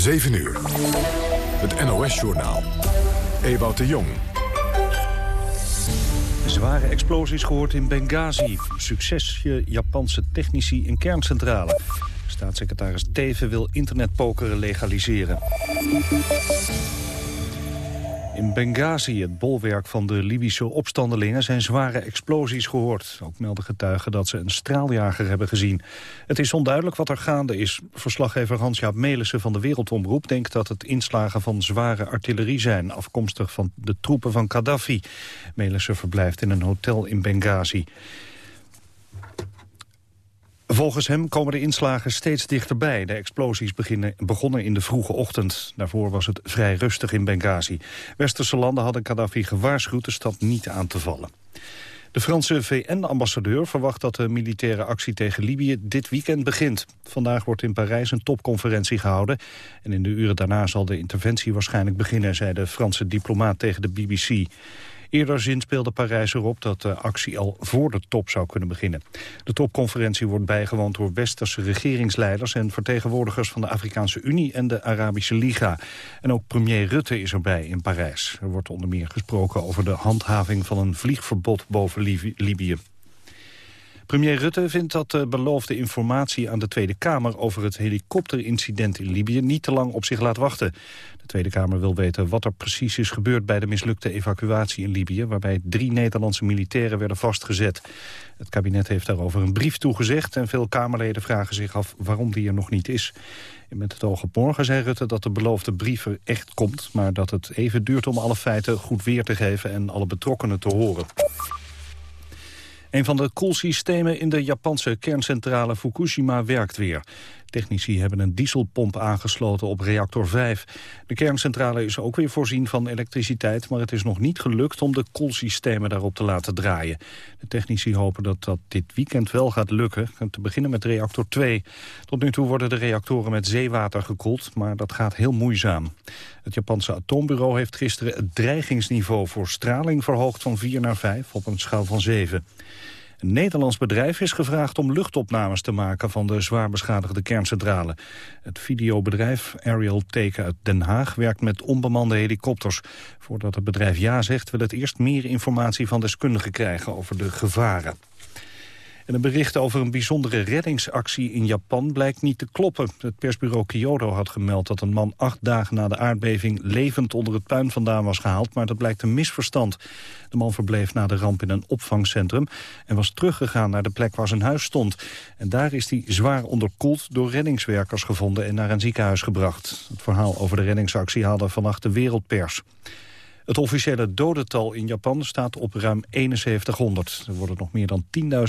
7 uur. Het NOS-journaal. Ewout de Jong. Zware explosies gehoord in Benghazi. Succesje Japanse technici in kerncentrale. Staatssecretaris Teven wil internetpokeren legaliseren. In Benghazi, het bolwerk van de Libische opstandelingen, zijn zware explosies gehoord. Ook melden getuigen dat ze een straaljager hebben gezien. Het is onduidelijk wat er gaande is. Verslaggever Hans-Jaap Melissen van de Wereldomroep denkt dat het inslagen van zware artillerie zijn, afkomstig van de troepen van Gaddafi. Melissen verblijft in een hotel in Benghazi. Volgens hem komen de inslagen steeds dichterbij. De explosies beginnen, begonnen in de vroege ochtend. Daarvoor was het vrij rustig in Benghazi. Westerse landen hadden Gaddafi gewaarschuwd de stad niet aan te vallen. De Franse VN-ambassadeur verwacht dat de militaire actie tegen Libië dit weekend begint. Vandaag wordt in Parijs een topconferentie gehouden. En in de uren daarna zal de interventie waarschijnlijk beginnen, zei de Franse diplomaat tegen de BBC. Eerder zinspeelde Parijs erop dat de actie al voor de top zou kunnen beginnen. De topconferentie wordt bijgewoond door westerse regeringsleiders... en vertegenwoordigers van de Afrikaanse Unie en de Arabische Liga. En ook premier Rutte is erbij in Parijs. Er wordt onder meer gesproken over de handhaving van een vliegverbod boven Libië. Premier Rutte vindt dat de beloofde informatie aan de Tweede Kamer over het helikopterincident in Libië niet te lang op zich laat wachten. De Tweede Kamer wil weten wat er precies is gebeurd bij de mislukte evacuatie in Libië, waarbij drie Nederlandse militairen werden vastgezet. Het kabinet heeft daarover een brief toegezegd en veel Kamerleden vragen zich af waarom die er nog niet is. met het oog op morgen zei Rutte dat de beloofde brief er echt komt, maar dat het even duurt om alle feiten goed weer te geven en alle betrokkenen te horen. Een van de koelsystemen in de Japanse kerncentrale Fukushima werkt weer. Technici hebben een dieselpomp aangesloten op reactor 5. De kerncentrale is ook weer voorzien van elektriciteit... maar het is nog niet gelukt om de koelsystemen daarop te laten draaien. De technici hopen dat dat dit weekend wel gaat lukken. Te beginnen met reactor 2. Tot nu toe worden de reactoren met zeewater gekoeld... maar dat gaat heel moeizaam. Het Japanse atoombureau heeft gisteren het dreigingsniveau voor straling verhoogd van 4 naar 5 op een schaal van 7. Een Nederlands bedrijf is gevraagd om luchtopnames te maken van de zwaar beschadigde kerncentrale. Het videobedrijf Aerial Take uit Den Haag werkt met onbemande helikopters. Voordat het bedrijf ja zegt wil het eerst meer informatie van deskundigen krijgen over de gevaren. En een bericht over een bijzondere reddingsactie in Japan blijkt niet te kloppen. Het persbureau Kyodo had gemeld dat een man acht dagen na de aardbeving levend onder het puin vandaan was gehaald, maar dat blijkt een misverstand. De man verbleef na de ramp in een opvangcentrum en was teruggegaan naar de plek waar zijn huis stond. En daar is hij zwaar onderkoeld door reddingswerkers gevonden en naar een ziekenhuis gebracht. Het verhaal over de reddingsactie haalde vannacht de wereldpers. Het officiële dodental in Japan staat op ruim 7100. Er worden nog meer dan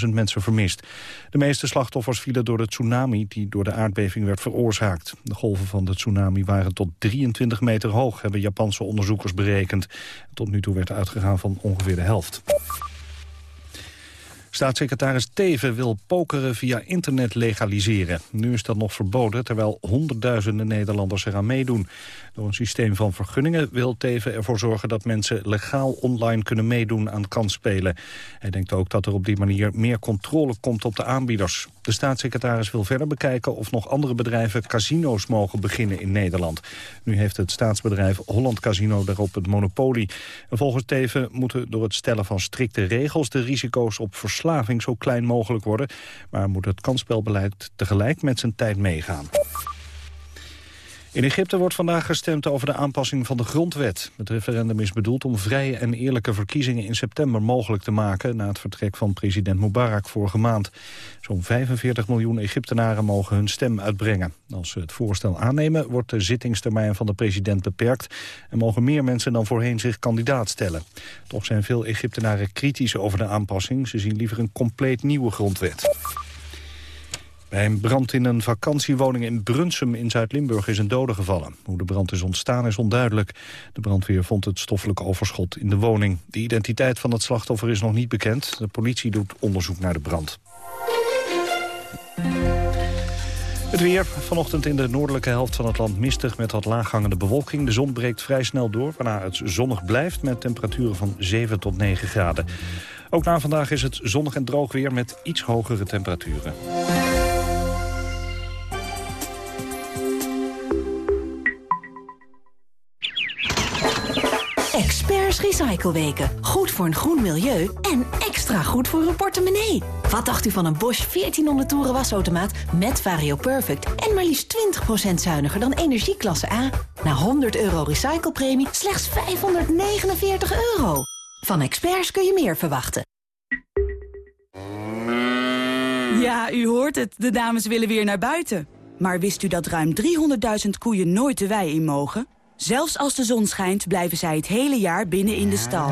10.000 mensen vermist. De meeste slachtoffers vielen door de tsunami die door de aardbeving werd veroorzaakt. De golven van de tsunami waren tot 23 meter hoog, hebben Japanse onderzoekers berekend. Tot nu toe werd uitgegaan van ongeveer de helft. Staatssecretaris Teven wil pokeren via internet legaliseren. Nu is dat nog verboden, terwijl honderdduizenden Nederlanders eraan meedoen. Door een systeem van vergunningen wil Teven ervoor zorgen... dat mensen legaal online kunnen meedoen aan kansspelen. Hij denkt ook dat er op die manier meer controle komt op de aanbieders. De staatssecretaris wil verder bekijken of nog andere bedrijven casino's mogen beginnen in Nederland. Nu heeft het staatsbedrijf Holland Casino daarop het monopolie. En volgens Teven moeten door het stellen van strikte regels de risico's op verslaving zo klein mogelijk worden. Maar moet het kansspelbeleid tegelijk met zijn tijd meegaan. In Egypte wordt vandaag gestemd over de aanpassing van de grondwet. Het referendum is bedoeld om vrije en eerlijke verkiezingen in september mogelijk te maken... na het vertrek van president Mubarak vorige maand. Zo'n 45 miljoen Egyptenaren mogen hun stem uitbrengen. Als ze het voorstel aannemen wordt de zittingstermijn van de president beperkt... en mogen meer mensen dan voorheen zich kandidaat stellen. Toch zijn veel Egyptenaren kritisch over de aanpassing. Ze zien liever een compleet nieuwe grondwet. Bij een brand in een vakantiewoning in Brunsum in Zuid-Limburg is een dode gevallen. Hoe de brand is ontstaan is onduidelijk. De brandweer vond het stoffelijk overschot in de woning. De identiteit van het slachtoffer is nog niet bekend. De politie doet onderzoek naar de brand. Het weer. Vanochtend in de noordelijke helft van het land mistig met wat laaghangende bewolking. De zon breekt vrij snel door, waarna het zonnig blijft met temperaturen van 7 tot 9 graden. Ook na vandaag is het zonnig en droog weer met iets hogere temperaturen. Recycleweken. Goed voor een groen milieu en extra goed voor uw portemonnee. Wat dacht u van een Bosch 1400 toeren wasautomaat met Vario Perfect... en maar liefst 20% zuiniger dan energieklasse A? Na 100 euro recyclepremie slechts 549 euro. Van experts kun je meer verwachten. Ja, u hoort het. De dames willen weer naar buiten. Maar wist u dat ruim 300.000 koeien nooit de wei in mogen? Zelfs als de zon schijnt, blijven zij het hele jaar binnen in de stal.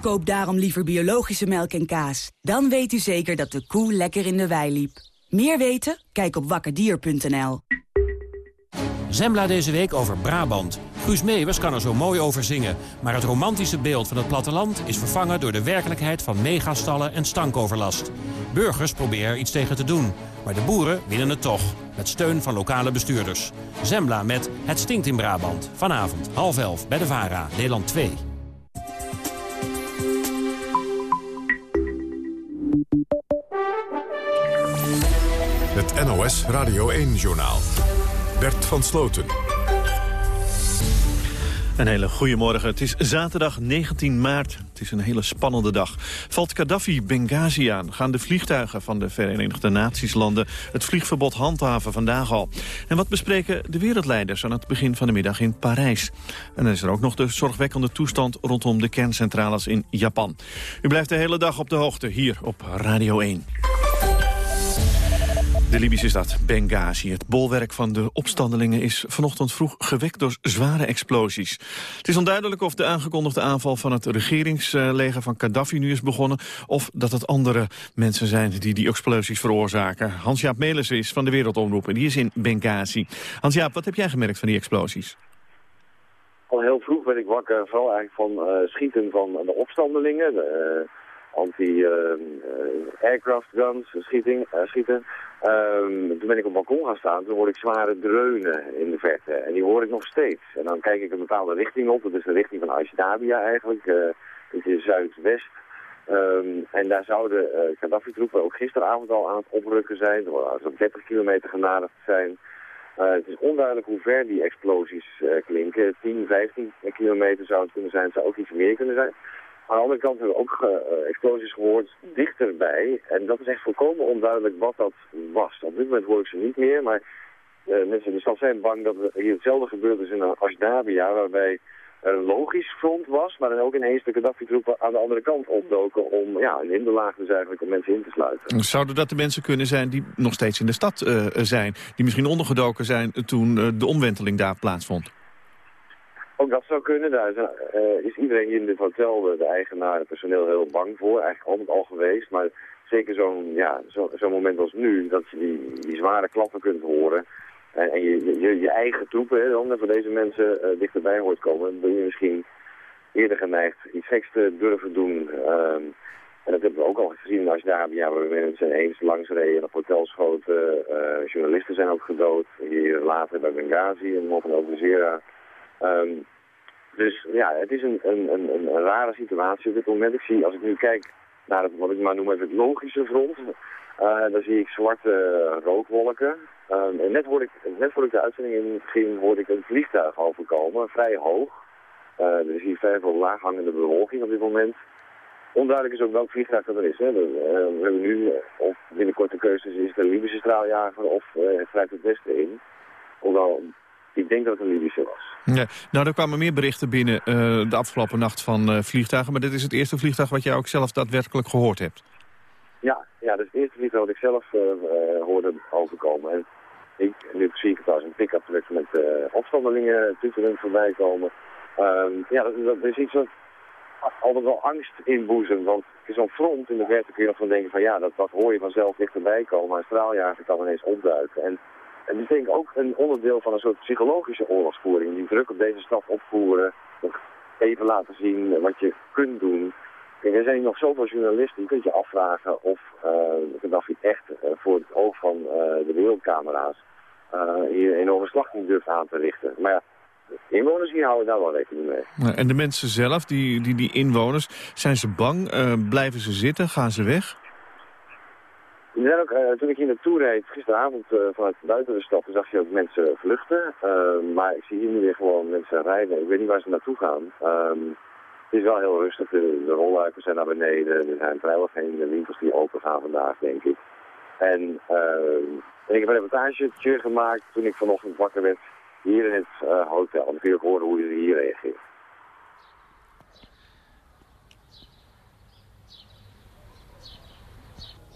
Koop daarom liever biologische melk en kaas. Dan weet u zeker dat de koe lekker in de wei liep. Meer weten? Kijk op wakkerdier.nl. Zembla deze week over Brabant. Guus Meeuwers kan er zo mooi over zingen. Maar het romantische beeld van het platteland is vervangen door de werkelijkheid van megastallen en stankoverlast. Burgers proberen er iets tegen te doen. Maar de boeren winnen het toch. Met steun van lokale bestuurders. Zembla met Het stinkt in Brabant. Vanavond half elf bij de VARA, Nederland 2. Het NOS Radio 1-journaal. Bert van Sloten. Een hele goede morgen. Het is zaterdag 19 maart. Het is een hele spannende dag. Valt Gaddafi Benghazi aan, gaan de vliegtuigen van de Verenigde Naties landen het vliegverbod handhaven vandaag al. En wat bespreken de wereldleiders aan het begin van de middag in Parijs? En dan is er ook nog de zorgwekkende toestand rondom de kerncentrales in Japan. U blijft de hele dag op de hoogte hier op Radio 1. De Libische stad Benghazi, het bolwerk van de opstandelingen... is vanochtend vroeg gewekt door zware explosies. Het is onduidelijk of de aangekondigde aanval van het regeringsleger van Gaddafi nu is begonnen... of dat het andere mensen zijn die die explosies veroorzaken. Hans-Jaap Melissen is van de Wereldomroep en die is in Benghazi. Hans-Jaap, wat heb jij gemerkt van die explosies? Al heel vroeg werd ik wakker, vooral eigenlijk van uh, schieten van de opstandelingen... De, uh, anti-aircraft guns, schieting, schieten. Um, toen ben ik op het balkon gaan staan, toen hoorde ik zware dreunen in de verte. En die hoor ik nog steeds. En dan kijk ik een bepaalde richting op, dat is de richting van Ashdabia eigenlijk. Uh, dat is zuidwest. Um, en daar zouden uh, Gaddafi-troepen ook gisteravond al aan het oprukken zijn. Er zo'n 30 kilometer genaderd zijn. Uh, het is onduidelijk hoe ver die explosies klinken. 10, 15 kilometer zou het kunnen zijn. Het zou ook iets meer kunnen zijn. Aan de andere kant hebben we ook uh, explosies gehoord dichterbij. En dat is echt volkomen onduidelijk wat dat was. Op dit moment hoor ik ze niet meer, maar uh, mensen in de stad zijn bang dat er hier hetzelfde gebeurd is in Ashdabia, waarbij er een logisch front was, maar dan ook ineens de Gaddafi-troepen aan de andere kant opdoken om ja, een hinderlaag dus eigenlijk om mensen in te sluiten. Zouden dat de mensen kunnen zijn die nog steeds in de stad zijn, die misschien ondergedoken zijn toen de omwenteling daar plaatsvond? Ook dat zou kunnen. Daar is, uh, is iedereen in dit hotel, de, eigenaar, het personeel, heel bang voor. Eigenlijk altijd al geweest. Maar zeker zo'n ja, zo'n zo moment als nu, dat je die, die zware klappen kunt horen. En, en je, je, je, eigen troepen, hè, dan voor deze mensen uh, dichterbij hoort komen. Ben je misschien eerder geneigd iets geks te durven doen. Um, en dat hebben we ook al gezien als daar, ja, we eens langs reden, op hotels schoten. Uh, journalisten zijn ook gedood. Hier later bij Benghazi en over Zera. Um, dus ja, het is een, een, een, een, rare situatie op dit moment. Ik zie, als ik nu kijk naar wat ik maar noem even het logische front, uh, dan zie ik zwarte rookwolken. Um, en net, hoorde ik, net voor ik de uitzending in ging, hoorde ik een vliegtuig overkomen, vrij hoog. Uh, is hier vrij veel laaghangende bewolking op dit moment. Onduidelijk is ook welk vliegtuig dat er is. Hè. We hebben nu, of binnenkort de keuze is het een Libische straaljager of uh, het het westen in. Hoewel ik denk dat het een Libische was. Ja, nou, er kwamen meer berichten binnen uh, de afgelopen nacht van uh, vliegtuigen. Maar dit is het eerste vliegtuig wat jij ook zelf daadwerkelijk gehoord hebt. Ja, ja dat is het eerste vliegtuig wat ik zelf uh, hoorde overkomen. En ik, nu zie ik het als een pick-up truck met opstandelingen tutelend voorbij komen. Um, ja, dat, dat, is iets wat altijd wel angst inboezemt. Want het is zo'n front in de verte kun je nog van denken van ja, dat, dat hoor je vanzelf dichterbij komen. Maar een straaljager kan ineens opduiken. En en denk ik ook een onderdeel van een soort psychologische oorlogsvoering. Die druk op deze stad opvoeren. Even laten zien wat je kunt doen. Kijk, er zijn nog zoveel journalisten. Je kunt je afvragen of uh, Gaddafi echt uh, voor het oog van uh, de wereldcamera's hier een enorme slachting durft aan te richten. Maar ja, inwoners hier houden daar wel rekening mee. En de mensen zelf, die, die, die inwoners, zijn ze bang? blijven ze zitten? Gaan ze weg? Ook, uh, toen ik hier naartoe reed, gisteravond uh, vanuit buiten de stad, zag je ook mensen vluchten. Uh, maar ik zie hier nu weer gewoon mensen rijden. Ik weet niet waar ze naartoe gaan. Um, het is wel heel rustig. De, rolluiken zijn naar beneden. Er zijn vrijwel geen winkels die open gaan vandaag, denk ik. En uh, ik heb een reportage gemaakt toen ik vanochtend wakker werd hier in het uh, hotel. En dan kun je ook horen hoe je hier reageert.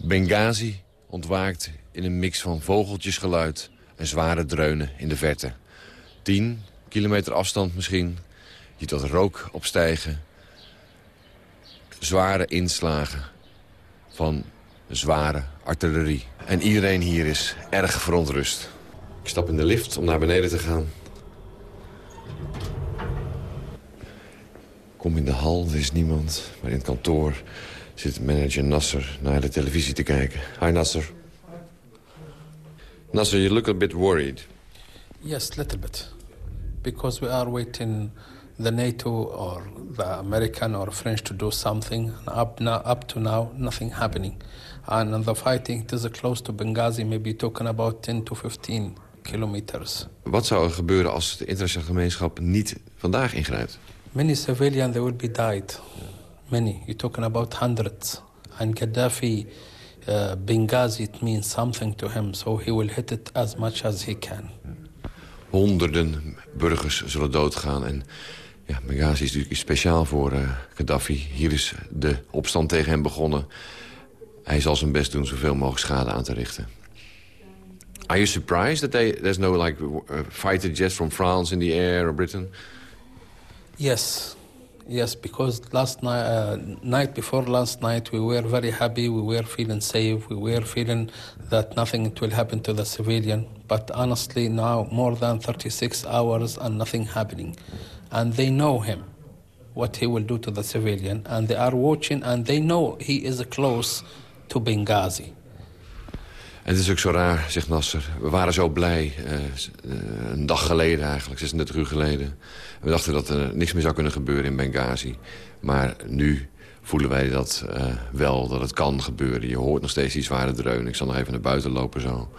Benghazi ontwaakt in een mix van vogeltjesgeluid en zware dreunen in de verte. 10 kilometer afstand misschien. Je tot rook opstijgen. Zware inslagen van zware artillerie. En iedereen hier is erg verontrust. Ik stap in de lift om naar beneden te gaan. Kom in de hal, er is niemand. Maar in het kantoor zit manager Nasser naar de televisie te kijken. Hi Nasser. Nasser, you look a bit worried. Yes, a little bit. Because we are waiting the NATO or the American or French to do something. And up, now, up to now, nothing happening. And the fighting is close to Benghazi, maybe talking about 10 to 15 kilometers. Wat zou er gebeuren als de internationale gemeenschap niet vandaag ingrijpt? Many civilians they will be died. Many. You're talking about hundreds. And Gaddafi, uh, Benghazi, it means something to him. So he will hit it as much as he can. Honderden burgers zullen doodgaan. En ja, Benghazi is natuurlijk speciaal voor uh, Gaddafi. Hier is de opstand tegen hem begonnen. Hij zal zijn best doen zoveel mogelijk schade aan te richten. Are you surprised that they, there's no like uh, fighter jets from France in the air or Britain? Yes, yes, because last night, uh, night before last night, we were very happy. We were feeling safe. We were feeling that nothing will happen to the civilian. But honestly, now more than 36 hours and nothing happening, and they know him, what he will do to the civilian, and they are watching, and they know he is close to Benghazi. En het is ook zo raar, zegt Nasser. We waren zo blij, uh, een dag geleden eigenlijk, 36 uur geleden. We dachten dat er niks meer zou kunnen gebeuren in Benghazi. Maar nu voelen wij dat uh, wel, dat het kan gebeuren. Je hoort nog steeds die zware dreun. Ik zal nog even naar buiten lopen zo.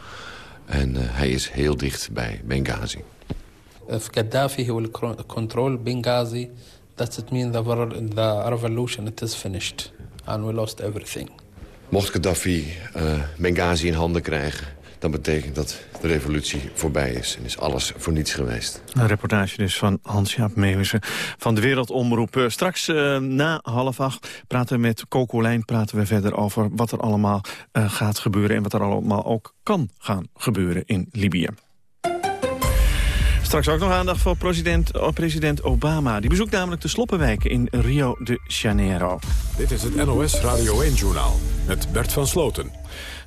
En hij is heel dicht bij Benghazi. If Gaddafi will control Benghazi, that it means the, the revolution it is finished. And we lost everything. Mocht Gaddafi uh, Benghazi in handen krijgen... dan betekent dat de revolutie voorbij is en is alles voor niets geweest. Een reportage dus van Hans-Jaap Meeuwissen van de Wereldomroep. Straks uh, na half acht praten we met Coco Lijn praten we verder over wat er allemaal gaat gebeuren... en wat er allemaal ook kan gaan gebeuren in Libië. Straks ook nog aandacht voor president, president Obama. Die bezoekt namelijk de sloppenwijken in Rio de Janeiro. Dit is het NOS Radio 1-journaal met Bert van Sloten.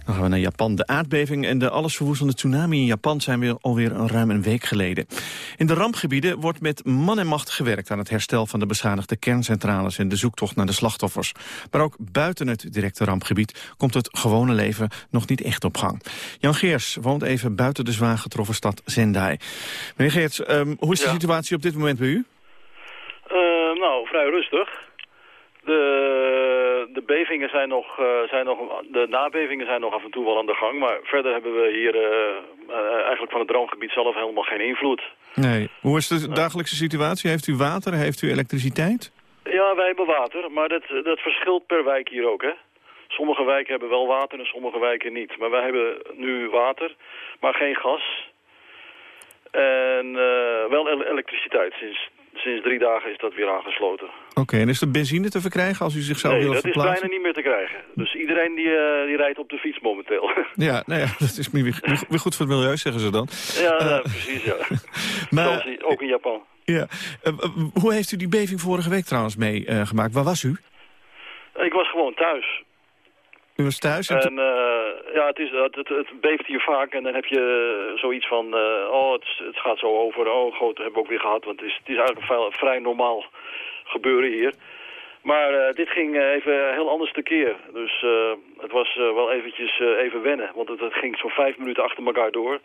Dan gaan we naar Japan. De aardbeving en de allesverwoestende tsunami in Japan zijn weer alweer een ruim een week geleden. In de rampgebieden wordt met man en macht gewerkt aan het herstel van de beschadigde kerncentrales en de zoektocht naar de slachtoffers. Maar ook buiten het directe rampgebied komt het gewone leven nog niet echt op gang. Jan Geers woont even buiten de zwaar getroffen stad Zendai. Meneer Geers, um, hoe is de ja. situatie op dit moment bij u? Uh, nou, vrij rustig. De, de bevingen zijn nog, uh, zijn nog, de nabevingen zijn nog af en toe wel aan de gang. Maar verder hebben we hier uh, uh, eigenlijk van het droomgebied zelf helemaal geen invloed. Nee. Hoe is de dagelijkse situatie? Heeft u water? Heeft u elektriciteit? Ja, wij hebben water. Maar dat, dat verschilt per wijk hier ook, hè. Sommige wijken hebben wel water en sommige wijken niet. Maar wij hebben nu water, maar geen gas. En wel elektriciteit sinds Sinds drie dagen is dat weer aangesloten. Oké, okay, en is er benzine te verkrijgen als u zichzelf nee, wil verplaatsen? Nee, dat is bijna niet meer te krijgen. Dus iedereen die, uh, die rijdt op de fiets momenteel. Ja, nou ja, dat is weer, weer goed voor het milieu, zeggen ze dan. Ja, uh, precies, ja. maar, ook in Japan. Ja. Uh, hoe heeft u die beving vorige week trouwens meegemaakt? Waar was u? Ik was gewoon thuis. U was thuis? En, uh, ja, het, is, het, het, het, beeft hier vaak en dan heb je zoiets van, uh, oh, het, het, gaat zo over. Oh, goed, dat hebben we ook weer gehad, want het is, het is eigenlijk vrij, vrij normaal gebeuren hier. Maar uh, dit ging even heel anders tekeer. Dus het was wel eventjes even wennen, want het, het ging zo'n vijf minuten achter elkaar door.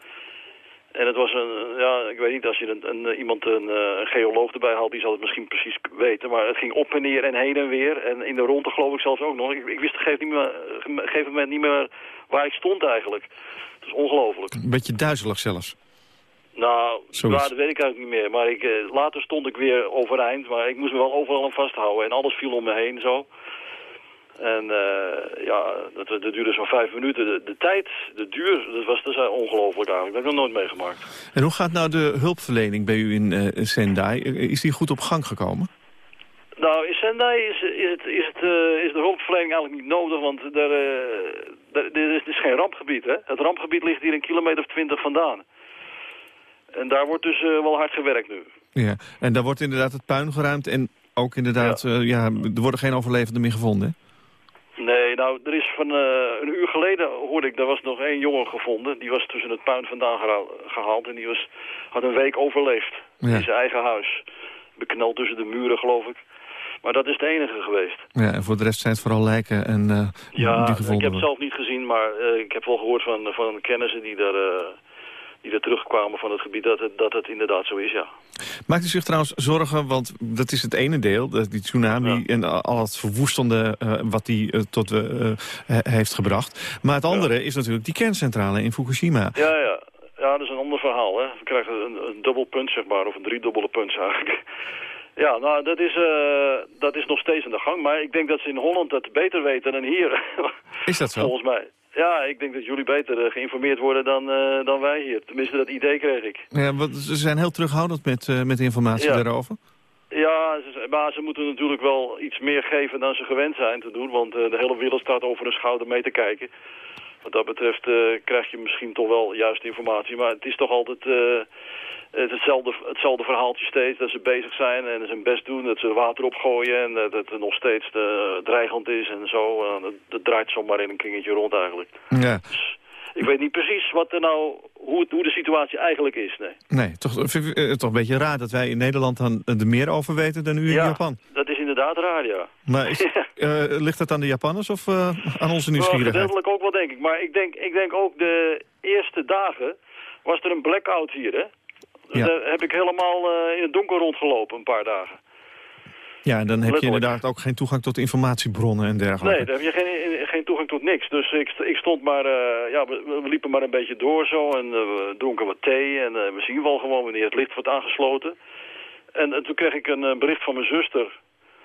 En het was een, ja, ik weet niet, als je een, een iemand, een, een, geoloog erbij haalt, die zal het misschien precies weten. Maar het ging op en neer en heen en weer. En in de ronde geloof ik zelfs ook nog. Ik, ik wist op een gegeven moment niet meer waar ik stond eigenlijk. Het is ongelooflijk. Een beetje duizelig zelfs. Nou, Zoiets. ja, dat weet ik eigenlijk niet meer. Maar ik, eh, later stond ik weer overeind, maar ik moest me wel overal aan vasthouden. En alles viel om me heen zo. En eh, ja, dat, dat duurde zo'n vijf minuten. De, de tijd, de duur, dat was, dat ongelooflijk eigenlijk. Dat heb ik nog nooit meegemaakt. En hoe gaat nou de hulpverlening bij u in eh, Sendai? Eh, Is die goed op gang gekomen? Nou, in Sendai is, is, het, is, het, is de hulpverlening eigenlijk niet nodig, want daar, daar, dit is, dit is geen rampgebied. Hè? Het rampgebied ligt hier een kilometer of twintig vandaan. En daar wordt dus wel hard gewerkt nu. Ja, en daar wordt inderdaad het puin geruimd en ook inderdaad, ja. ja er worden geen overlevenden meer gevonden, hè? Nou, er is van uh, een uur geleden hoorde ik, er was nog één jongen gevonden. Die was tussen het puin vandaan gehaald en die was, had een week overleefd ja. in zijn eigen huis. Bekneld tussen de muren, geloof ik. Maar dat is het enige geweest. Ja, en voor de rest zijn het vooral lijken en uh, ja, die gevonden ik heb het zelf niet gezien, maar uh, ik heb wel gehoord van, van kennissen die daar... Die er terugkwamen van het gebied, dat het, dat het inderdaad zo is, ja. Maakt u zich trouwens zorgen, want dat is het ene deel, die tsunami ja. en al het verwoestende uh, wat die uh, tot uh, heeft gebracht. Maar het andere ja. is natuurlijk die kerncentrale in Fukushima. Ja, ja. Ja, dat is een ander verhaal, hè. We krijgen een, een dubbel punt, zeg maar, of een driedubbele punt eigenlijk. Ja, nou, dat is, uh, dat is nog steeds aan de gang. Maar ik denk dat ze in Holland dat beter weten dan hier. Is dat zo? Volgens mij. Ja, ik denk dat jullie beter uh, geïnformeerd worden dan, uh, dan wij hier. Tenminste, dat idee kreeg ik. Ja, want ze zijn heel terughoudend met, uh, met informatie ja. daarover. Ja, ze, maar ze moeten natuurlijk wel iets meer geven dan ze gewend zijn te doen. Want de hele wereld staat over hun schouder mee te kijken. Wat dat betreft krijg je misschien toch wel juiste informatie. Maar het is toch altijd het hetzelfde, hetzelfde verhaaltje steeds. Dat ze bezig zijn en ze hun best doen. Dat ze water opgooien en dat het nog steeds uh, dreigend is en zo. Uh, dat, dat, draait zomaar in een kringetje rond eigenlijk. Ja. Dus ik weet niet precies wat er nou, hoe, het, hoe de situatie eigenlijk is. Nee, nee toch, toch een beetje raar dat wij in Nederland dan er meer over weten dan u in ja, Japan. dat is inderdaad raar, ja. Maar is, ligt dat aan de Japanners of aan onze nieuwsgierigheid? Well, gedeeltelijk ook wel, denk ik. Maar ik denk, ik denk ook de eerste dagen was er een blackout hier, hè? Ja. Daar heb ik helemaal uh, in het donker rondgelopen een paar dagen. Ja, en dan heb je inderdaad ook geen toegang tot informatiebronnen en dergelijke. Nee, dan heb je geen, geen toegang tot niks. Dus ik, ik stond maar, uh, ja, we, we, liepen maar een beetje door zo en uh, we dronken wat thee en we zien wel gewoon wanneer het licht wordt aangesloten. En, en toen kreeg ik een bericht van mijn zuster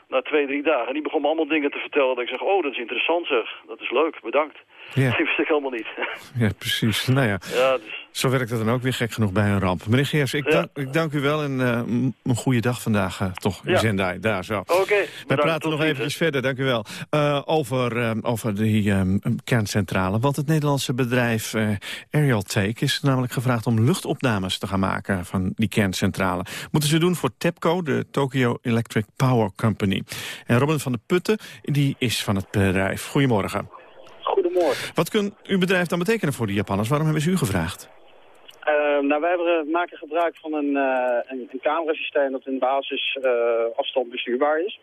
na twee, drie dagen. En die begon me allemaal dingen te vertellen. Dat ik zeg, oh, dat is interessant zeg. Dat is leuk, bedankt. Ja. Dat wist ik helemaal niet. Ja, precies. Nou ja, ja dus... zo werkt het dan ook weer gek genoeg bij een ramp. Meneer Geers, ik, dank, ja. ik dank u wel en uh, een goede dag vandaag uh, toch in ja. Zendai. Daar zo. Oké. Okay, Wij praten nog even verder, dank u wel. Uh, over, over die um, kerncentrale. Want het Nederlandse bedrijf Aerial Take is namelijk gevraagd om luchtopnames te gaan maken van die kerncentrale. Moeten ze doen voor TEPCO, de Tokyo Electric Power Company. En Robin van der Putten, die is van het bedrijf. Goedemorgen. Goedemorgen. Wat kan uw bedrijf dan betekenen voor de Japanners? Waarom hebben ze u gevraagd? Uh, nou, wij hebben, maken gebruik van een, uh, een, een camerasysteem dat in basis uh, afstand bestuurbaar is.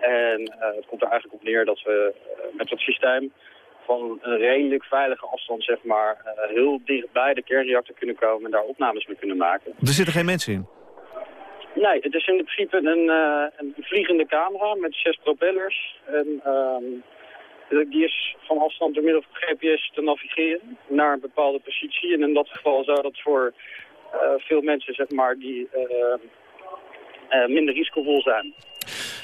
En het komt er eigenlijk op neer dat we met dat systeem van een redelijk veilige afstand, zeg maar, heel dicht bij de kernreactor kunnen komen en daar opnames mee kunnen maken. Er zitten geen mensen in? Nee, het is in principe een, een vliegende camera met zes propellers. En, die is van afstand door middel van GPS te navigeren naar een bepaalde positie. En in dat geval zou dat voor uh, veel mensen, zeg maar, die uh, uh, minder risicovol zijn.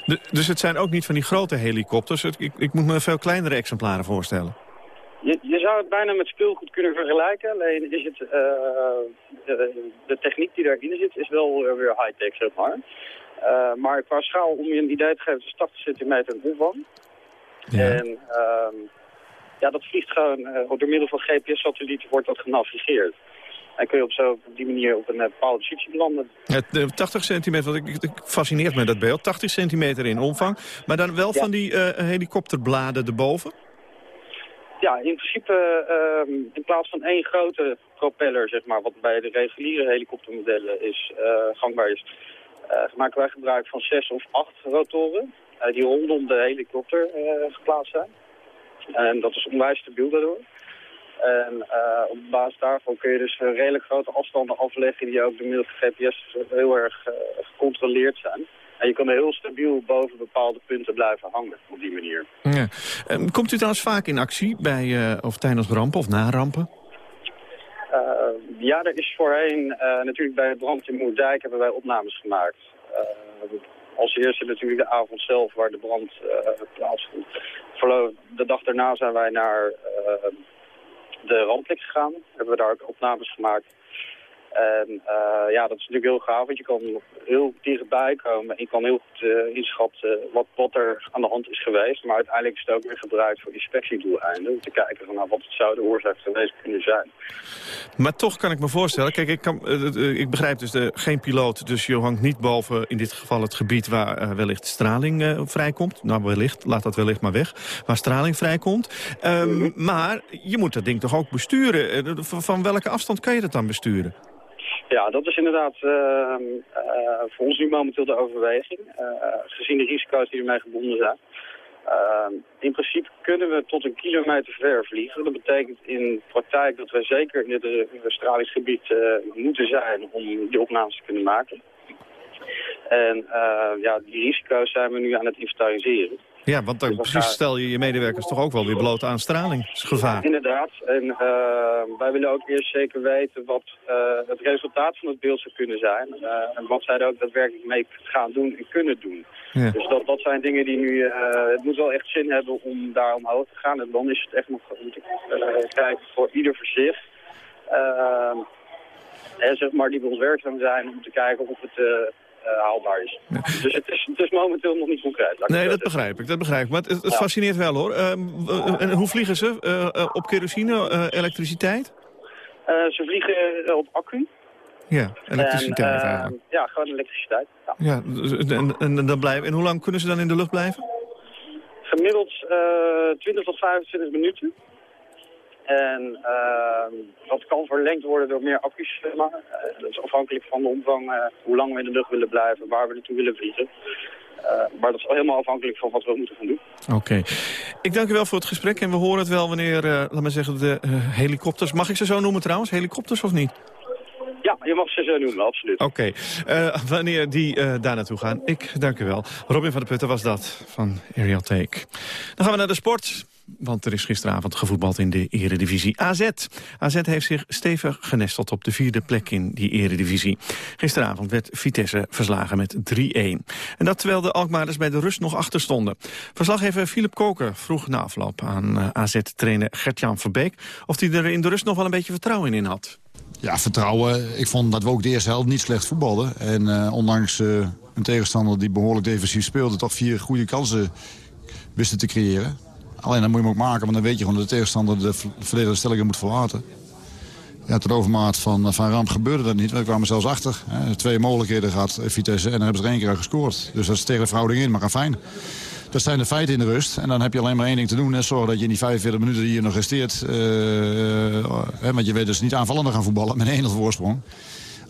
De, dus het zijn ook niet van die grote helikopters? Ik, ik, ik moet me veel kleinere exemplaren voorstellen. Je, je, zou het bijna met speelgoed kunnen vergelijken. Alleen is het, de, de, techniek die daarin zit is wel weer high-tech, zeg maar. maar qua schaal, om je een idee te geven, is 80 centimeter omvang. Ja. En um, ja, dat vliegt gewoon, uh, door middel van GPS-satellieten wordt dat genavigeerd. En kun je op, zo, op die manier op een uh, bepaalde positie belanden. Ja, 80 centimeter, wat ik, ik, fascineert me dat beeld. 80 centimeter in omvang, maar dan wel ja. van die uh, helikopterbladen erboven? Ja, in principe uh, in plaats van één grote propeller, zeg maar, wat bij de reguliere helikoptermodellen is, gangbaar is, maken wij gebruik van zes of acht rotoren. Uh, die rondom de helikopter uh, geplaatst zijn. En dat is onwijs stabiel daardoor. En uh, op basis daarvan kun je dus redelijk grote afstanden afleggen die ook door middel van GPS heel erg gecontroleerd zijn. En je kan heel stabiel boven bepaalde punten blijven hangen op die manier. Ja. Komt u trouwens vaak in actie bij, of tijdens rampen of na rampen? ja, er is voorheen natuurlijk bij de brand in Moerdijk hebben wij opnames gemaakt. Als eerste natuurlijk de avond zelf waar de brand plaatsvond. De dag daarna zijn wij naar de rampplek gegaan. Hebben we daar ook opnames gemaakt. En uh, ja, dat is natuurlijk heel gaaf, want je kan heel dichtbij komen. En je kan heel goed uh, inschatten wat, wat er aan de hand is geweest. Maar uiteindelijk is het ook weer gebruikt voor inspectiedoeleinden. Om te kijken van nou, wat het zou de oorzaak geweest kunnen zijn. Maar toch kan ik me voorstellen, kijk, ik, kan, uh, ik begrijp dus de, geen piloot. Dus je hangt niet boven in dit geval het gebied waar wellicht straling vrijkomt. Nou, wellicht, laat dat wellicht maar weg. Waar straling vrijkomt. Um, Maar je moet dat ding toch ook besturen. van, van welke afstand kan je dat dan besturen? Ja, dat is inderdaad uh, uh, voor ons nu momenteel de overweging, uh, gezien de risico's die ermee gebonden zijn. In principe kunnen we tot een kilometer ver vliegen. Dat betekent in praktijk dat wij zeker in het stralingsgebied moeten zijn om die opnames te kunnen maken. En ja, die risico's zijn we nu aan het inventariseren. Ja, want dan dus precies stel je je medewerkers toch ook wel weer bloot aan stralingsgevaar. Inderdaad. En uh, wij willen ook eerst zeker weten wat uh, het resultaat van het beeld zou kunnen zijn. Uh, en wat zij er ook daadwerkelijk mee gaan doen en kunnen doen. Ja. Dus dat, dat zijn dingen die nu... het moet wel echt zin hebben om daar omhoog te gaan. En dan is het echt nog om te kijken voor ieder voor zich. en zeg maar die bij ons werkzaam zijn om te kijken of het eh, haalbaar is. Dus het is, het is, momenteel nog niet concreet. Nee, dat begrijp ik, dat begrijp ik. Maar het, het fascineert wel hoor. Ehm, eh, en hoe vliegen ze? Uh, op kerosine, elektriciteit? ze vliegen op accu. Ja, elektriciteit en, eigenlijk. Ja, gewoon elektriciteit. Ja. ja en, en, dan blijven, en hoe lang kunnen ze dan in de lucht blijven? Gemiddeld 20 tot 25 minuten. En uh, dat kan verlengd worden door meer accu's. Maar uh, dat is afhankelijk van de omvang, uh, hoe lang we in de lucht willen blijven, waar we naartoe willen vliegen. Eh, maar dat is helemaal afhankelijk van wat we moeten gaan doen. Oké. Ik dank u wel voor het gesprek en we horen het wel wanneer, laat maar zeggen, de helikopters... Mag ik ze zo noemen trouwens, helikopters of niet? Ja, je mag ze zo noemen, absoluut. Oké, okay. wanneer die daar naartoe gaan. Ik dank u wel. Robin van der Putten was dat, van Aerial Take. Dan gaan we naar de sport. Want er is gisteravond gevoetbald in de eredivisie AZ. AZ heeft zich stevig genesteld op de vierde plek in die eredivisie. Gisteravond werd Vitesse verslagen met 3-1. En dat terwijl de Alkmaarders bij de rust nog achter stonden. Verslaggever Philip Koker vroeg na afloop aan eh, AZ-trainer Gertjan Verbeek... of hij er in de rust nog wel een beetje vertrouwen in had. Ja, vertrouwen. Ik vond dat we ook de eerste helft niet slecht voetbalden. En uh, ondanks uh, een tegenstander die behoorlijk defensief speelde... toch vier goede kansen wisten te creëren. Alleen dan moet je hem ook maken, want dan weet je gewoon dat de tegenstander de verdedigende stellingen moet verlaten. Ja, tot overmaat van, van ramp gebeurde dat niet. We kwamen zelfs achter. Hè. Twee mogelijkheden gehad, Vitesse, en dan hebben ze er één keer gescoord. Dus dat is tegen de verhouding in, maar gaan fijn. Dat zijn de feiten in de rust. En dan heb je alleen maar één ding te doen. En zorgen dat je in die 45 minuten die je nog resteert... Hè, want je weet dus niet aanvallender gaan voetballen met een 1-0 voorsprong.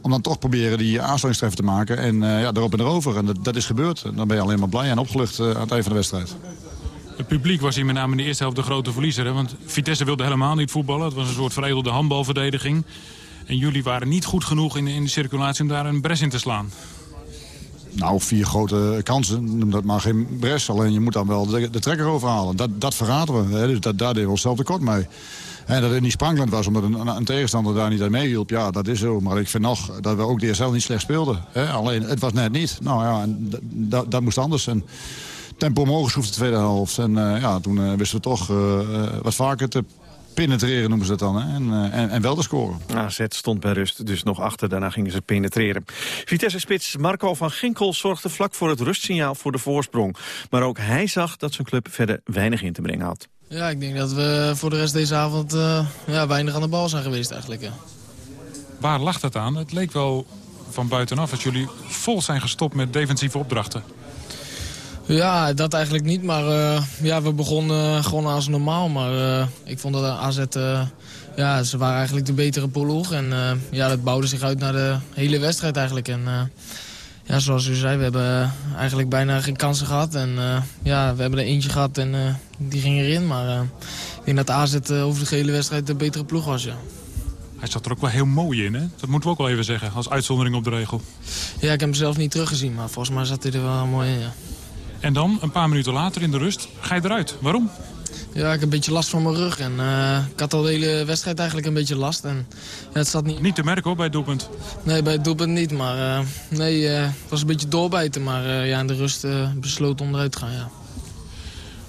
Om dan toch proberen die aansluitingstreffer te maken. En ja, erop en erover. En dat, dat, is gebeurd. Dan ben je alleen maar blij en opgelucht aan het eind van de wedstrijd. Het publiek was hier met name in de eerste helft de grote verliezer. Hè? Want Vitesse wilde helemaal niet voetballen. Het was een soort veredelde handbalverdediging. En jullie waren niet goed genoeg in, in de circulatie om daar een bres in te slaan. Nou, vier grote kansen, noem dat maar geen bres. Alleen je moet dan wel de, trekker overhalen. Dat, dat verraten we. Hè? Dus dat, daar deden we onszelf tekort mee. En dat het niet sprankelend was omdat een, een, tegenstander daar niet aan meehielp. Ja, dat is zo. Maar ik vind nog dat we ook de eerste niet slecht speelden. Hè? Alleen, het was net niet. Nou ja, dat moest anders. En tempo omhoog schroefde de tweede helft. En uh, ja, toen uh, wisten we toch uh, wat vaker te penetreren noemen ze dat dan. Hè? En, en, en, wel te scoren. AZ stond bij rust dus nog achter. Daarna gingen ze penetreren. Vitesse-spits Marco van Ginkel zorgde vlak voor het rustsignaal voor de voorsprong. Maar ook hij zag dat zijn club verder weinig in te brengen had. Ja, ik denk dat we voor de rest deze avond ja, weinig aan de bal zijn geweest eigenlijk. Ja. Waar lag dat aan? Het leek wel van buitenaf dat jullie vol zijn gestopt met defensieve opdrachten. Ja, dat eigenlijk niet. Maar uh, ja, we begonnen gewoon als normaal. Maar uh, ik vond dat AZ... Uh, ja, ze waren eigenlijk de betere poloeg. En ja, dat bouwde zich uit naar de hele wedstrijd eigenlijk. En ja, zoals u zei, we hebben eigenlijk bijna geen kansen gehad. En ja, we hebben er eentje gehad en die ging erin. Maar ik denk dat AZ over de hele wedstrijd de betere ploeg was, ja. Hij zat er ook wel heel mooi in, hè? Dat moeten we ook wel even zeggen, als uitzondering op de regel. Ja, ik heb hem zelf niet teruggezien, maar volgens mij zat hij er wel mooi in, ja. En dan, een paar minuten later in de rust, ga je eruit. Waarom? Ja, ik heb een beetje last van mijn rug. En uh, ik had al de hele wedstrijd eigenlijk een beetje last. En, ja, het zat niet... niet te merken hoor, bij het doelpunt? Nee, bij het doelpunt niet. Maar uh, nee, uh, het was een beetje doorbijten. Maar ja, in de rust besloten om eruit te gaan, ja.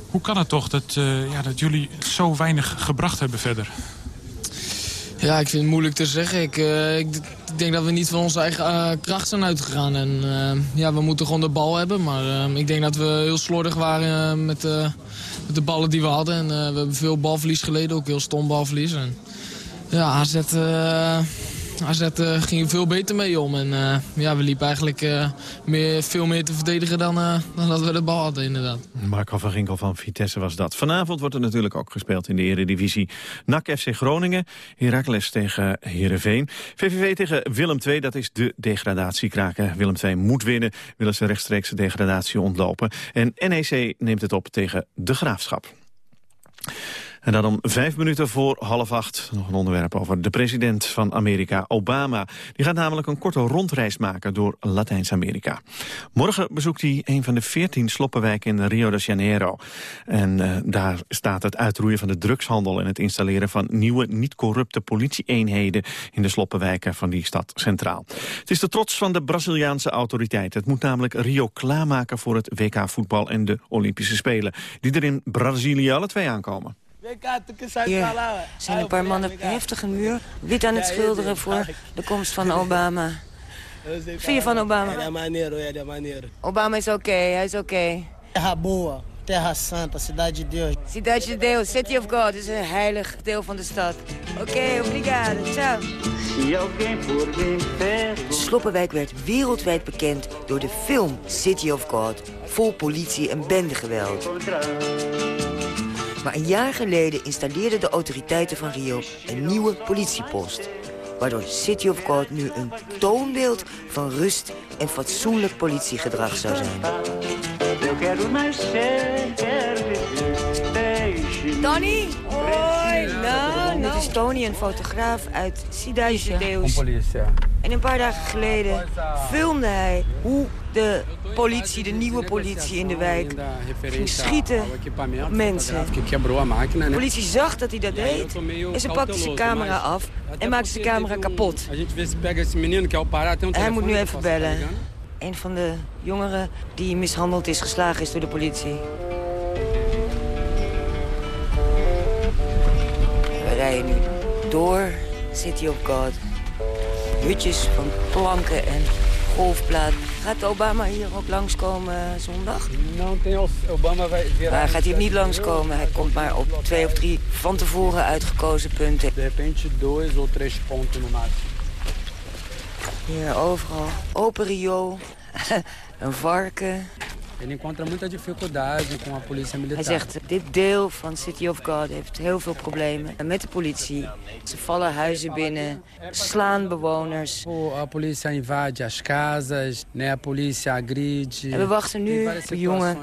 Hoe kan het toch dat, ja, dat jullie zo weinig gebracht hebben verder? Ja, ik vind het moeilijk te zeggen. Ik, uh, ik, denk dat we niet van onze eigen uh, kracht zijn uitgegaan. En uh, ja, we moeten gewoon de bal hebben. Maar ik denk dat we heel slordig waren met, met, de ballen die we hadden. En we hebben veel balverlies geleden, ook heel stom balverlies. En, ja, AZ AZ uh, ging veel beter mee om. En uh, ja, we liepen eigenlijk uh, meer, veel meer te verdedigen dan, dan dat we de bal hadden, inderdaad. Marco van Ginkel van Vitesse was dat. Vanavond wordt er natuurlijk ook gespeeld in de Eredivisie. NAC FC Groningen, Heracles tegen Heerenveen. VVV tegen Willem II, dat is de degradatiekraker. Willem II moet winnen, willen ze rechtstreeks de degradatie ontlopen. En NEC neemt het op tegen de Graafschap. En dan om vijf minuten voor half acht nog een onderwerp over de president van Amerika, Obama. Die gaat namelijk een korte rondreis maken door Latijns-Amerika. Morgen bezoekt hij een van de veertien sloppenwijken in Rio de Janeiro. En uh, daar staat het uitroeien van de drugshandel en het installeren van nieuwe, niet-corrupte politieeenheden in de sloppenwijken van die stad centraal. Het is de trots van de Braziliaanse autoriteiten. Het moet namelijk Rio klaarmaken voor het WK voetbal en de Olympische Spelen, die er in Brazilië alle twee aankomen. Hier zijn een paar mannen heftig een muur, wit aan het schilderen voor de komst van Obama. Vind je van Obama? Obama is oké, okay, hij is oké. Okay. Terra boa, Terra Santa, Cidade de Deus. Cidade de Deus, City of God, is een heilig deel van de stad. Oké, okay, obrigado, ciao. Sloppenwijk werd wereldwijd bekend door de film City of God, vol politie en bendegeweld. Maar een jaar geleden installeerden de autoriteiten van Rio een nieuwe politiepost. Waardoor City of God nu een toonbeeld van rust en fatsoenlijk politiegedrag zou zijn. Tony? Hoi, nou, nou. Dit is Tony, een fotograaf uit Deus. En een paar dagen geleden filmde hij hoe de politie, de nieuwe politie in de wijk, ging schieten op mensen. De politie zag dat hij dat deed en ze pakte zijn camera af en maakte zijn camera kapot. Hij moet nu even bellen. Een van de jongeren die mishandeld is, geslagen is door de politie. Rijden nu door City of God. Hutjes van planken en golfplaat. Gaat Obama hier ook langskomen zondag? Obama hij gaat hier niet langskomen. Hij komt maar op twee of drie van tevoren uitgekozen punten. De repente dois of tres punten. Hier overal. Open Rio. een varken. Ele encontra muita dificuldade com a polícia militar. Hij zegt, dit deel van City of God heeft heel veel problemen met de politie. Ze vallen huizen binnen, slaan bewoners. A polícia invade as casas, né, a polícia agride. En we wachten nu op een jongen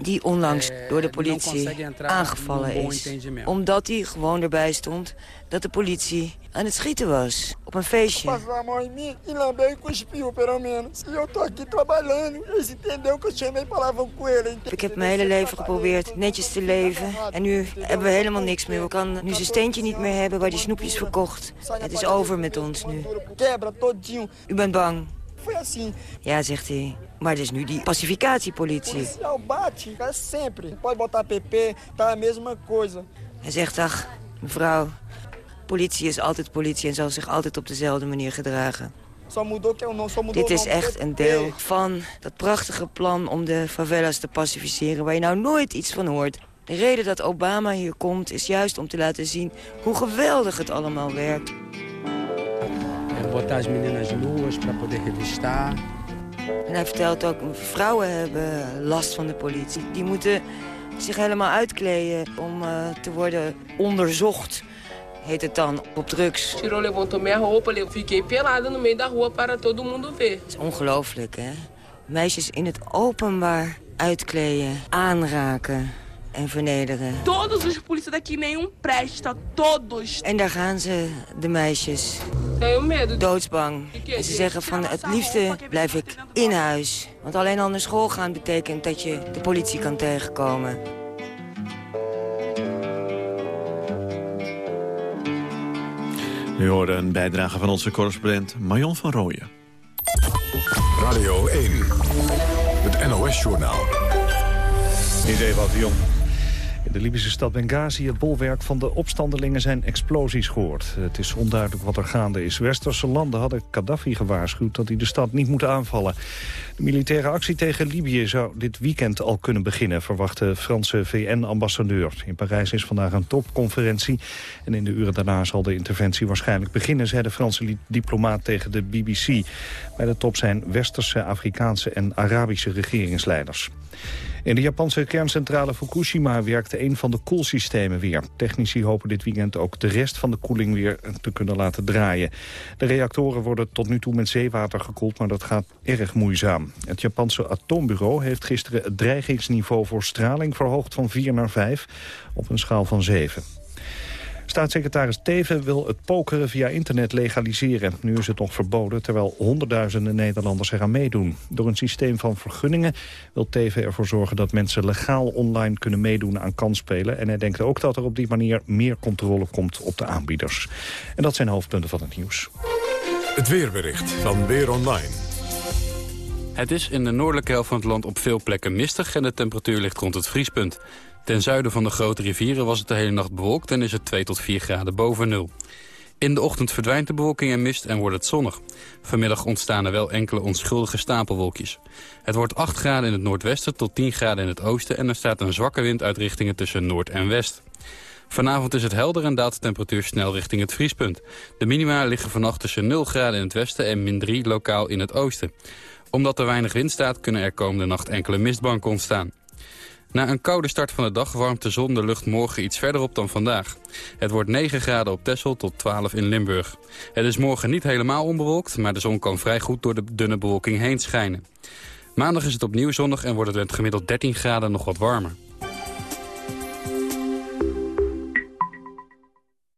die onlangs door de politie aangevallen is. Omdat hij gewoon erbij stond dat de politie aan het schieten was. Op een feestje. Ik heb mijn hele leven geprobeerd netjes te leven. En nu hebben we helemaal niks meer. We kan nu zijn steentje niet meer hebben waar die snoepjes verkocht. Het is over met ons nu. U bent bang. Ja, zegt hij. Maar het is nu die pacificatiepolitie. Hij zegt, ach, mevrouw, politie is altijd politie en zal zich altijd op dezelfde manier gedragen. Dit is echt een deel van dat prachtige plan om de favelas te pacificeren... waar je nou nooit iets van hoort. De reden dat Obama hier komt is juist om te laten zien hoe geweldig het allemaal werkt. Botar as meninas nuas para poder revistar. En hij vertelt ook, vrouwen hebben last van de politie. Die moeten zich helemaal uitkleden om uh, te worden onderzocht heet het dan, op drugs. Tirou, levantou minha roupa, fiquei pelada no meio da rua para todo mundo ver. Het is ongelooflijk, hè? Meisjes in het openbaar uitkleden, aanraken en vernederen. Todos os polícias daqui, nenhum presta, todos. En daar gaan ze, de meisjes. Doodsbang. En ze zeggen van het liefste blijf ik in huis. Want alleen al naar school gaan betekent dat je de politie kan tegenkomen. Nu hoorde een bijdrage van onze correspondent Marion van Rooyen. Radio 1, het NOS-journaal. Idee wat Jong. De Libische stad Benghazi, het bolwerk van de opstandelingen, zijn explosies gehoord. Het is onduidelijk wat er gaande is. Westerse landen hadden Gaddafi gewaarschuwd dat hij de stad niet moet aanvallen. De militaire actie tegen Libië zou dit weekend al kunnen beginnen, verwacht de Franse VN-ambassadeur. In Parijs is vandaag een topconferentie en in de uren daarna zal de interventie waarschijnlijk beginnen, zei de Franse diplomaat tegen de BBC. Bij de top zijn Westerse, Afrikaanse en Arabische regeringsleiders. In de Japanse kerncentrale Fukushima werkte een van de koelsystemen weer. Technici hopen dit weekend ook de rest van de koeling weer te kunnen laten draaien. De reactoren worden tot nu toe met zeewater gekoeld, maar dat gaat erg moeizaam. Het Japanse atoombureau heeft gisteren het dreigingsniveau voor straling verhoogd van 4 naar 5 op een schaal van 7. Staatssecretaris Teven wil het pokeren via internet legaliseren. Nu is het nog verboden, terwijl honderdduizenden Nederlanders eraan meedoen. Door een systeem van vergunningen wil Teven ervoor zorgen... dat mensen legaal online kunnen meedoen aan kansspelen. En hij denkt ook dat er op die manier meer controle komt op de aanbieders. En dat zijn hoofdpunten van het nieuws. Het weerbericht van Weer Online. Het is in de noordelijke helft van het land op veel plekken mistig... en de temperatuur ligt rond het vriespunt. Ten zuiden van de grote rivieren was het de hele nacht bewolkt en is het 2 tot 4 graden boven nul. In de ochtend verdwijnt de bewolking en mist en wordt het zonnig. Vanmiddag ontstaan er wel enkele onschuldige stapelwolkjes. Het wordt 8 graden in het noordwesten tot 10 graden in het oosten... en er staat een zwakke wind uit richtingen tussen noord en west. Vanavond is het helder en daalt de temperatuur snel richting het vriespunt. De minima liggen vannacht tussen 0 graden in het westen en min 3 lokaal in het oosten. Omdat er weinig wind staat kunnen er komende nacht enkele mistbanken ontstaan. Na een koude start van de dag warmt de zon de lucht morgen iets verder op dan vandaag. Het wordt 9 graden op Texel tot 12 in Limburg. Het is morgen niet helemaal onbewolkt, maar de zon kan vrij goed door de dunne bewolking heen schijnen. Maandag is het opnieuw zonnig en wordt het gemiddeld 13 graden nog wat warmer.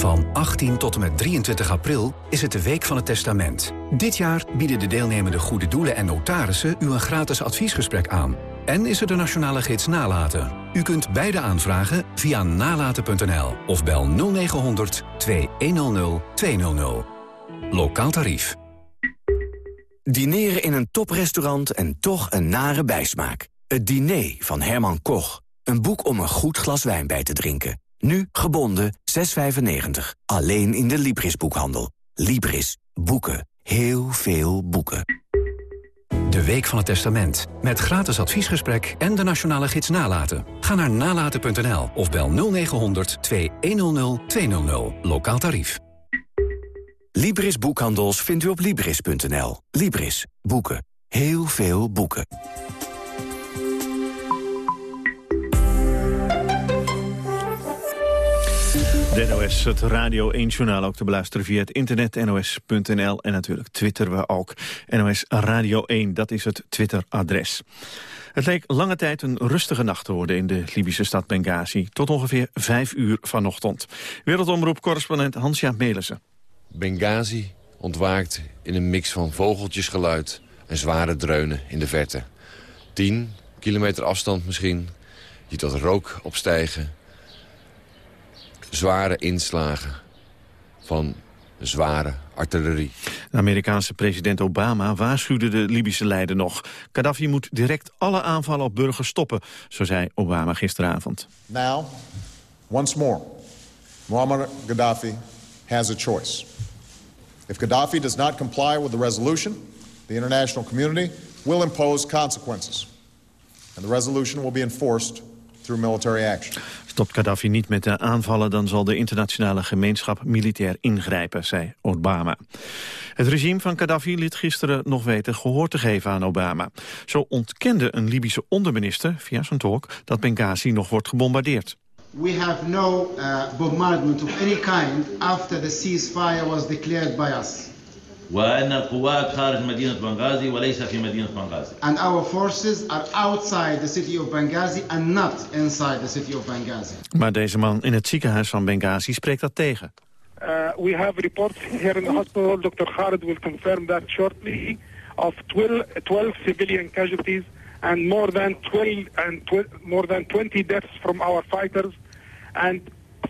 Van 18 tot en met 23 april is het de Week van het Testament. Dit jaar bieden de deelnemende goede doelen en notarissen u een gratis adviesgesprek aan. En is er de nationale gids Nalaten. U kunt beide aanvragen via nalaten.nl of bel 0900 2100 200. Lokaal tarief. Dineren in een toprestaurant en toch een nare bijsmaak. Het diner van Herman Koch. Een boek om een goed glas wijn bij te drinken. Nu gebonden 6,95. Alleen in de Libris-boekhandel. Libris. Boeken. Heel veel boeken. De Week van het Testament. Met gratis adviesgesprek en de nationale gids Nalaten. Ga naar nalaten.nl of bel 0900 2100 200. Lokaal tarief. Libris Boekhandels vindt u op Libris.nl. Libris. Boeken. Heel veel boeken. De NOS, het Radio 1-journaal ook te beluisteren via het internet nos.nl. En natuurlijk twitteren we ook. NOS Radio 1, dat is het Twitter-adres. Het leek lange tijd een rustige nacht te worden in de Libische stad Benghazi. Tot ongeveer vijf uur vanochtend. Wereldomroep-correspondent Hans-Jaap Melissen. Benghazi ontwaakt in een mix van vogeltjesgeluid en zware dreunen in de verte. Tien kilometer afstand misschien. Je wat rook opstijgen zware inslagen van zware artillerie. De Amerikaanse president Obama waarschuwde de Libische leider nog. Gaddafi moet direct alle aanvallen op burgers stoppen, zo zei Obama gisteravond. Now, once more, Muammar Gaddafi has a choice. If Gaddafi does not comply with the resolution, the international community will impose consequences. And the resolution will be enforced through military action. Stopt Gaddafi niet met de aanvallen, dan zal de internationale gemeenschap militair ingrijpen, zei Obama. Het regime van Gaddafi liet gisteren nog weten gehoor te geven aan Obama. Zo ontkende een Libische onderminister via zijn talk dat Benghazi nog wordt gebombardeerd. We have no uh, bombardment of any kind after the ceasefire was declared by us. وأن القوات خارج مدينة بنغازي وليس في مدينة بنغازي. And our forces are outside the city of Benghazi and not inside the city of Benghazi. Maar deze man in het ziekenhuis van Benghazi spreekt dat tegen. Uh, we have reports here in the hospital. Dr. Khalid will confirm that shortly of 12, 12 civilian casualties and more than 12 and tw more than 20 deaths from our fighters and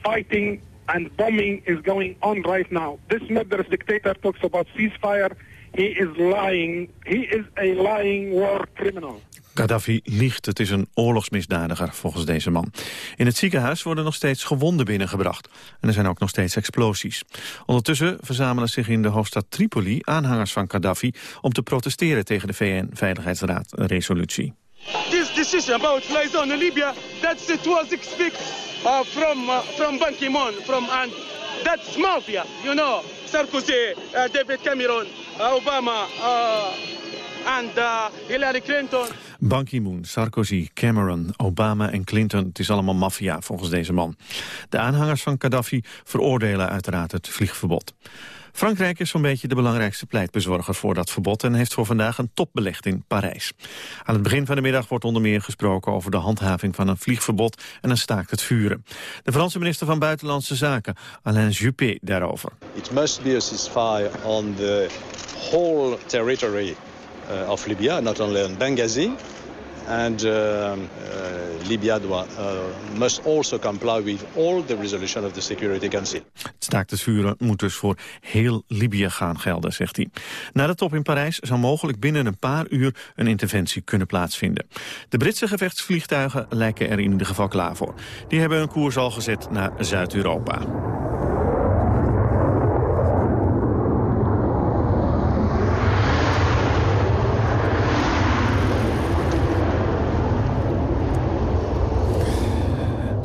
fighting and bombing is going on right now. This murderous dictator talks about ceasefire. He is lying. He is a lying war criminal. Gaddafi liegt, het is een oorlogsmisdadiger volgens deze man. In het ziekenhuis worden nog steeds gewonden binnengebracht. En er zijn ook nog steeds explosies. Ondertussen verzamelen zich in de hoofdstad Tripoli aanhangers van Gaddafi... om te protesteren tegen de VN-veiligheidsraad-resolutie. This decision about in Libya, that's it was expected uh, from, uh, from Ban Ki-moon, from, and that's mafia, you know. Sarkozy, uh, David Cameron, uh, Obama, uh, and uh, Hillary Clinton. Ban Ki-moon, Sarkozy, Cameron, Obama en Clinton. Het is allemaal maffia volgens deze man. De aanhangers van Gaddafi veroordelen uiteraard het vliegverbod. Frankrijk is zo'n beetje de belangrijkste pleitbezorger voor dat verbod... en heeft voor vandaag een top belegd in Parijs. Aan het begin van de middag wordt onder meer gesproken... over de handhaving van een vliegverbod en een staakt het vuren. De Franse minister van Buitenlandse Zaken, Alain Juppé, daarover. It must be a ceasefire on the whole territory uh, of Libya, not only on Benghazi. And uh, uh, Libya uh, must also comply with all the resolution of the Security Council. Het staakt het vuren moet dus voor heel Libië gaan gelden, zegt hij. Na de top in Parijs zou mogelijk binnen een paar uur een interventie kunnen plaatsvinden. De Britse gevechtsvliegtuigen lijken er in ieder geval klaar voor. Die hebben hun koers al gezet naar Zuid-Europa.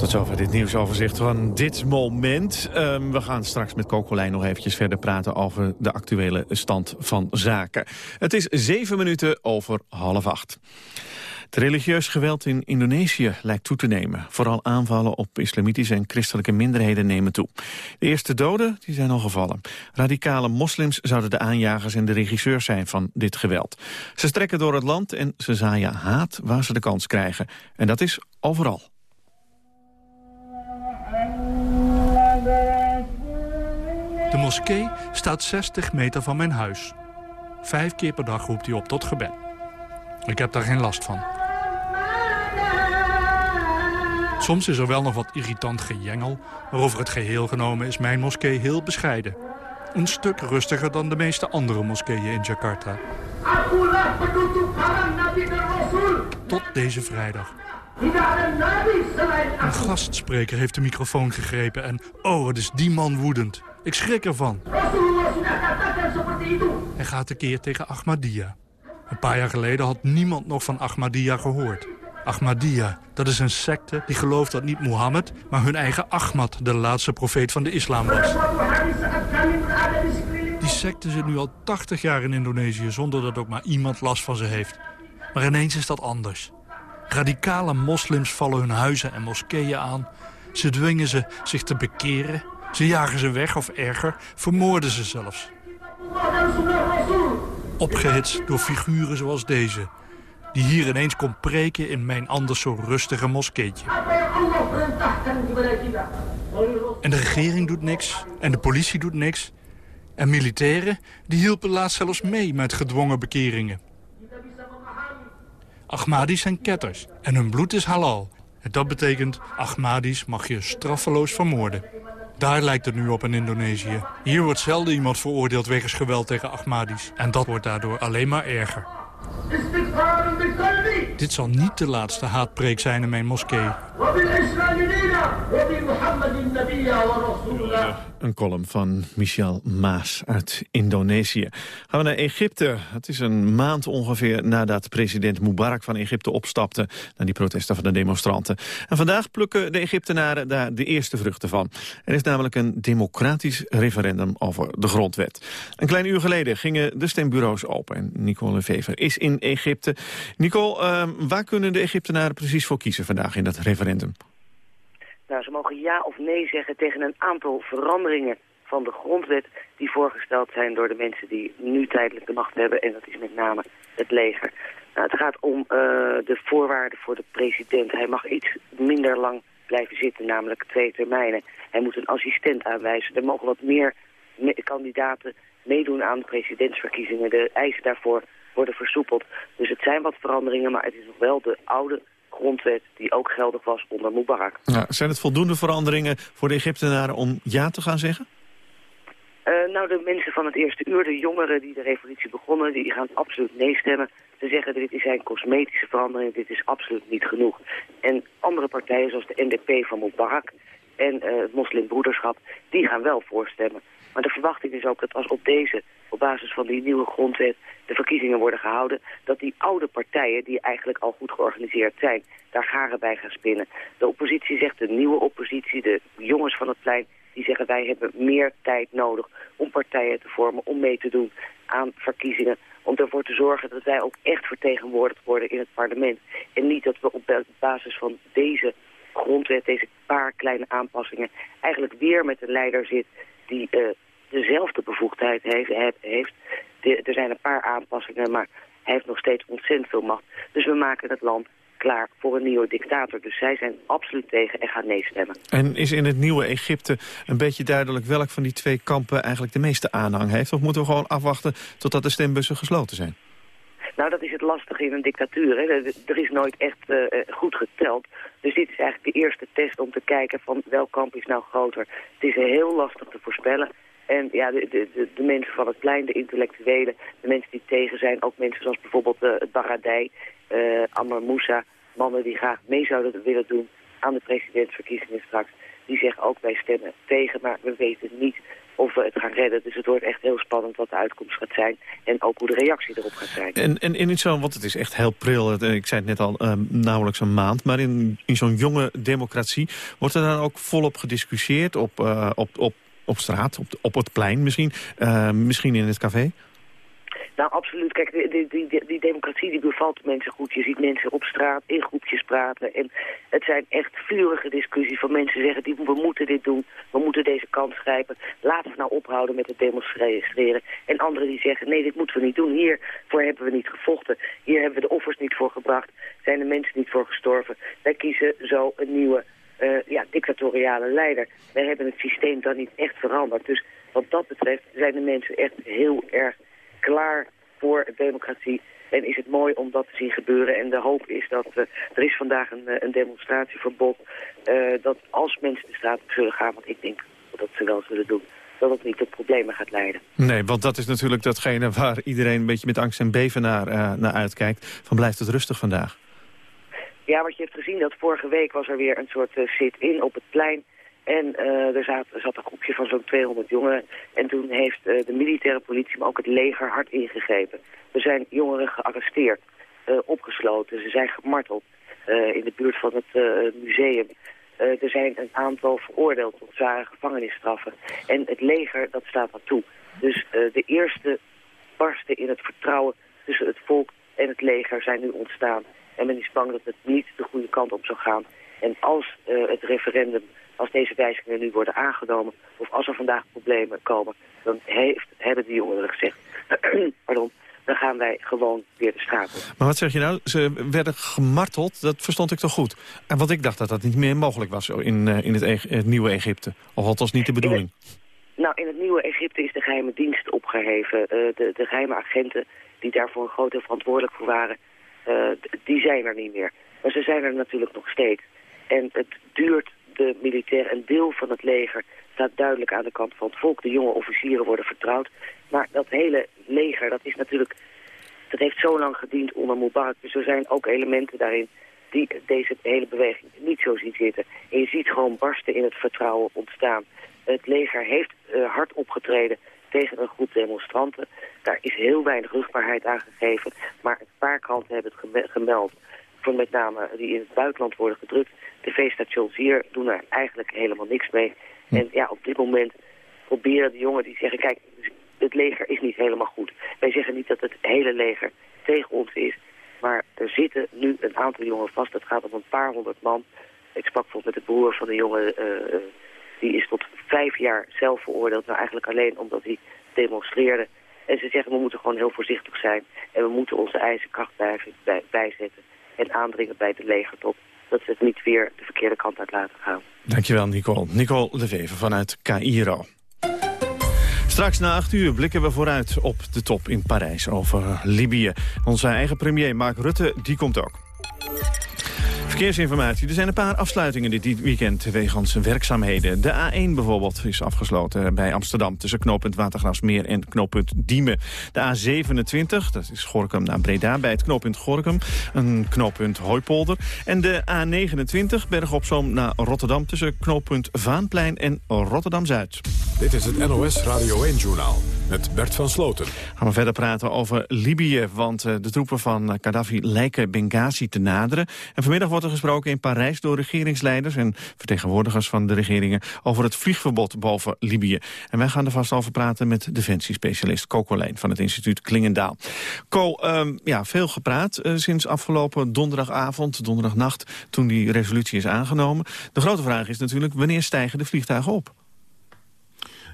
Tot zover dit nieuwsoverzicht van dit moment. Um, we gaan straks met Kokolijn nog eventjes verder praten over de actuele stand van zaken. Het is zeven minuten over half acht. Het religieus geweld in Indonesië lijkt toe te nemen. Vooral aanvallen op islamitische en christelijke minderheden nemen toe. De eerste doden die zijn al gevallen. Radicale moslims zouden de aanjagers en de regisseurs zijn van dit geweld. Ze strekken door het land en ze zaaien haat waar ze de kans krijgen. En dat is overal. De moskee staat 60 meter van mijn huis. Vijf keer per dag roept hij op tot gebed. Ik heb daar geen last van. Soms is er wel nog wat irritant gejengel... maar over het geheel genomen is mijn moskee heel bescheiden. Een stuk rustiger dan de meeste andere moskeeën in Jakarta. Tot deze vrijdag. Een gastspreker heeft de microfoon gegrepen en... oh, wat is die man woedend. Ik schrik ervan. Hij gaat een keer tegen Ahmadiyya. Een paar jaar geleden had niemand nog van Ahmadiyya gehoord. Ahmadiyya, dat is een secte die gelooft dat niet Mohammed... maar hun eigen Ahmad de laatste profeet van de islam was. Die secte zit nu al 80 jaar in Indonesië... zonder dat ook maar iemand last van ze heeft. Maar ineens is dat anders. Radicale moslims vallen hun huizen en moskeeën aan. Ze dwingen ze zich te bekeren. Ze jagen ze weg of erger, vermoorden ze zelfs. Opgehitst door figuren zoals deze... die hier ineens kon preken in mijn anders zo rustige moskeetje. En de regering doet niks, en de politie doet niks. En militairen, die hielpen laatst zelfs mee met gedwongen bekeringen. Ahmadis zijn ketters en hun bloed is halal. En dat betekent, Ahmadis mag je straffeloos vermoorden. Daar lijkt het nu op in Indonesië. Hier wordt zelden iemand veroordeeld wegens geweld tegen Ahmadis. En dat wordt daardoor alleen maar erger. Dit zal niet de laatste haatpreek zijn in mijn moskee. Een column van Michel Maas uit Indonesië. Gaan we naar Egypte. Het is een maand ongeveer nadat president Mubarak van Egypte opstapte... naar die protesten van de demonstranten. En vandaag plukken de Egyptenaren daar de eerste vruchten van. Er is namelijk een democratisch referendum over de grondwet. Een klein uur geleden gingen de stembureaus open. En Nicole Vever is in Egypte. Nicole, uh, waar kunnen de Egyptenaren precies voor kiezen vandaag in dat referendum? Nou, ze mogen ja of nee zeggen tegen een aantal veranderingen van de grondwet die voorgesteld zijn door de mensen die nu tijdelijk de macht hebben. En dat is met name het leger. Nou, het gaat om uh, de voorwaarden voor de president. Hij mag iets minder lang blijven zitten, namelijk twee termijnen. Hij moet een assistent aanwijzen. Er mogen wat meer kandidaten meedoen aan de presidentsverkiezingen. De eisen daarvoor worden versoepeld. Dus het zijn wat veranderingen, maar het is nog wel de oude grondwet die ook geldig was onder Mubarak. Ja, zijn het voldoende veranderingen voor de Egyptenaren om ja te gaan zeggen? Uh, nou, de mensen van het eerste uur, de jongeren die de revolutie begonnen, die gaan absoluut nee stemmen. Ze zeggen dit zijn cosmetische veranderingen, dit is absoluut niet genoeg. En andere partijen zoals de NDP van Mubarak en uh, het moslimbroederschap, die gaan wel voorstemmen. Maar de verwachting is ook dat als op deze, op basis van die nieuwe grondwet, de verkiezingen worden gehouden, dat die oude partijen, die eigenlijk al goed georganiseerd zijn, daar garen bij gaan spinnen. De oppositie zegt, de nieuwe oppositie, de jongens van het plein, die zeggen wij hebben meer tijd nodig om partijen te vormen, om mee te doen aan verkiezingen. Om ervoor te zorgen dat wij ook echt vertegenwoordigd worden in het parlement. En niet dat we op basis van deze grondwet, deze paar kleine aanpassingen, eigenlijk weer met een leider zit die uh, dezelfde bevoegdheid heeft. heeft. er zijn een paar aanpassingen, maar hij heeft nog steeds ontzettend veel macht. Dus we maken het land klaar voor een nieuwe dictator. Dus zij zijn absoluut tegen en gaan nee stemmen. En is in het nieuwe Egypte een beetje duidelijk welk van die twee kampen eigenlijk de meeste aanhang heeft? Of moeten we gewoon afwachten totdat de stembussen gesloten zijn? Nou, dat is het lastige in een dictatuur. Hè. Er is nooit echt uh, goed geteld. Dus dit is eigenlijk de eerste test om te kijken van welk kamp is nou groter. Het is heel lastig te voorspellen. En ja, de, de, de, mensen van het plein, de intellectuelen, de mensen die tegen zijn, ook mensen zoals bijvoorbeeld uh, het Baradei, uh, Moussa, mannen die graag mee zouden willen doen aan de presidentsverkiezingen straks, die zeggen ook wij stemmen tegen, maar we weten niet of we het gaan redden. Dus het wordt echt heel spannend wat de uitkomst gaat zijn en ook hoe de reactie erop gaat zijn. En, en in zo'n, want het is echt heel pril, ik zei het net al, uh, nauwelijks een maand, maar in, in zo'n jonge democratie wordt er dan ook volop gediscussieerd op, op, op op straat, op, op het plein misschien, uh, misschien in het café? Nou, absoluut. Kijk, die, die, die, die, democratie die bevalt mensen goed. Je ziet mensen op straat in groepjes praten. En het zijn echt vurige discussies van mensen zeggen... Die, we moeten dit doen, we moeten deze kans grijpen. Laten we nou ophouden met het demonstreren. En anderen die zeggen, nee, dit moeten we niet doen. Hiervoor hebben we niet gevochten. Hier hebben we de offers niet voor gebracht. Zijn de mensen niet voor gestorven. Wij kiezen zo een nieuwe uh, ja, dictatoriale leider. Wij hebben het systeem dan niet echt veranderd. Dus wat dat betreft zijn de mensen echt heel erg klaar voor democratie. En is het mooi om dat te zien gebeuren. En de hoop is dat uh, er is vandaag een, uh, een demonstratieverbod. Uh, dat als mensen de straat op zullen gaan, want ik denk dat ze wel zullen doen dat het niet tot problemen gaat leiden. Nee, want dat is natuurlijk datgene waar iedereen een beetje met angst en beven naar, naar uitkijkt. Van blijft het rustig vandaag? Ja, wat je hebt gezien, dat vorige week was er weer een soort uh, sit-in op het plein. En uh, er zat, een groepje van zo'n 200 jongeren. En toen heeft uh, de militaire politie, maar ook het leger, hard ingegrepen. Er zijn jongeren gearresteerd, opgesloten, ze zijn gemarteld in de buurt van het museum. er zijn een aantal veroordeeld tot zware gevangenisstraffen. En het leger, dat staat daar toe. Dus de eerste barsten in het vertrouwen tussen het volk en het leger zijn nu ontstaan. En men is bang dat het niet de goede kant op zou gaan. En als uh, het referendum, als deze wijzigingen nu worden aangenomen... of als er vandaag problemen komen, dan heeft, hebben die jongeren gezegd... pardon, dan gaan wij gewoon weer de straat op. Maar wat zeg je nou? Ze werden gemarteld, dat verstond ik toch goed? En wat ik dacht dat dat niet meer mogelijk was in, uh, in het, e het, nieuwe Egypte. Of althans niet de bedoeling. nou, in het nieuwe Egypte is de geheime dienst opgeheven. Uh, de, de geheime agenten die daarvoor een groot deel verantwoordelijk voor waren... Uh, die zijn er niet meer. Maar ze zijn er natuurlijk nog steeds. En het duurt de militair, een deel van het leger staat duidelijk aan de kant van het volk. De jonge officieren worden vertrouwd. Maar dat hele leger, dat is natuurlijk, dat heeft zo lang gediend onder Mubarak. Dus er zijn ook elementen daarin die deze hele beweging niet zo zien zitten. En je ziet gewoon barsten in het vertrouwen ontstaan. Het leger heeft uh, hard opgetreden tegen een groep demonstranten. Daar is heel weinig rugbaarheid aan gegeven. Maar een paar kranten hebben het gemeld. Voor met name die in het buitenland worden gedrukt. TV-stations hier doen er eigenlijk helemaal niks mee. Hm. En ja, op dit moment proberen de jongen die zeggen... kijk, het leger is niet helemaal goed. Wij zeggen niet dat het hele leger tegen ons is. Maar er zitten nu een aantal jongeren vast. Het gaat om een paar honderd man. Ik sprak bijvoorbeeld met de broer van de jongen... Uh, die is tot vijf jaar zelf veroordeeld. Nou eigenlijk alleen omdat hij demonstreerde. En ze zeggen we moeten gewoon heel voorzichtig zijn. En we moeten onze eisen kracht bij, bijzetten. En aandringen bij de legertop. Dat ze het niet weer de verkeerde kant uit laten gaan. Dankjewel Nicole. Nicole Leveve vanuit Cairo. Straks na acht uur blikken we vooruit op de top in Parijs over Libië. Onze eigen premier Mark Rutte, die komt ook. Verkeersinformatie. Er zijn een paar afsluitingen dit weekend wegens werkzaamheden. De A1 bijvoorbeeld is afgesloten bij Amsterdam... tussen knooppunt Watergrasmeer en knooppunt Diemen. De A27, dat is Gorkum naar Breda bij het knooppunt Gorkum. Een knooppunt Hooipolder. En de A29, Berg op Zoom naar Rotterdam... tussen knooppunt Vaanplein en Rotterdam-Zuid. Dit is het NOS Radio 1-journaal met Bert van Sloten. Gaan we verder praten over Libië, want eh, de troepen van Gaddafi lijken Benghazi te naderen. En vanmiddag wordt gesproken in Parijs door regeringsleiders en vertegenwoordigers van de regeringen over het vliegverbod boven Libië. En wij gaan er vast over praten met defensiespecialist Co Colijn van het instituut Klingendaal. Co, um, ja, veel gepraat uh, sinds afgelopen donderdagavond, donderdagnacht, toen die resolutie is aangenomen. De grote vraag is natuurlijk, wanneer stijgen de vliegtuigen op?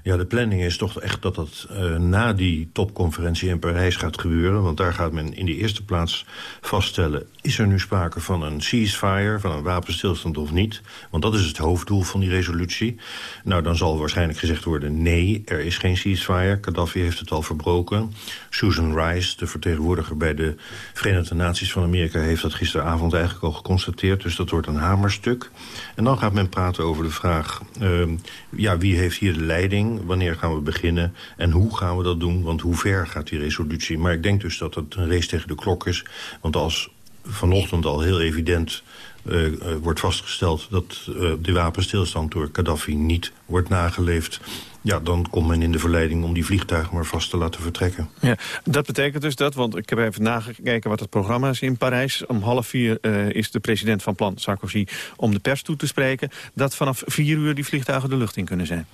Ja, de planning is toch echt dat dat uh, na die topconferentie in Parijs gaat gebeuren. Want daar gaat men in de eerste plaats vaststellen... is er nu sprake van een ceasefire, van een wapenstilstand of niet? Want dat is het hoofddoel van die resolutie. Nou, dan zal waarschijnlijk gezegd worden... nee, er is geen ceasefire. Gaddafi heeft het al verbroken. Susan Rice, de vertegenwoordiger bij de Verenigde Naties van Amerika... heeft dat gisteravond eigenlijk al geconstateerd. Dus dat wordt een hamerstuk. En dan gaat men praten over de vraag... Uh, ja, wie heeft hier de leiding? Wanneer gaan we beginnen? En hoe gaan we dat doen? Want hoe ver gaat die resolutie? Maar ik denk dus dat het een race tegen de klok is. Want als vanochtend al heel evident uh, uh, wordt vastgesteld... dat uh, de wapenstilstand door Gaddafi niet wordt nageleefd... ja, dan komt men in de verleiding om die vliegtuigen maar vast te laten vertrekken. Ja, dat betekent dus dat, want ik heb even nagekeken wat het programma is in Parijs. Om half vier is de president van plan, Sarkozy, om de pers toe te spreken... dat vanaf vier uur die vliegtuigen de lucht in kunnen zijn.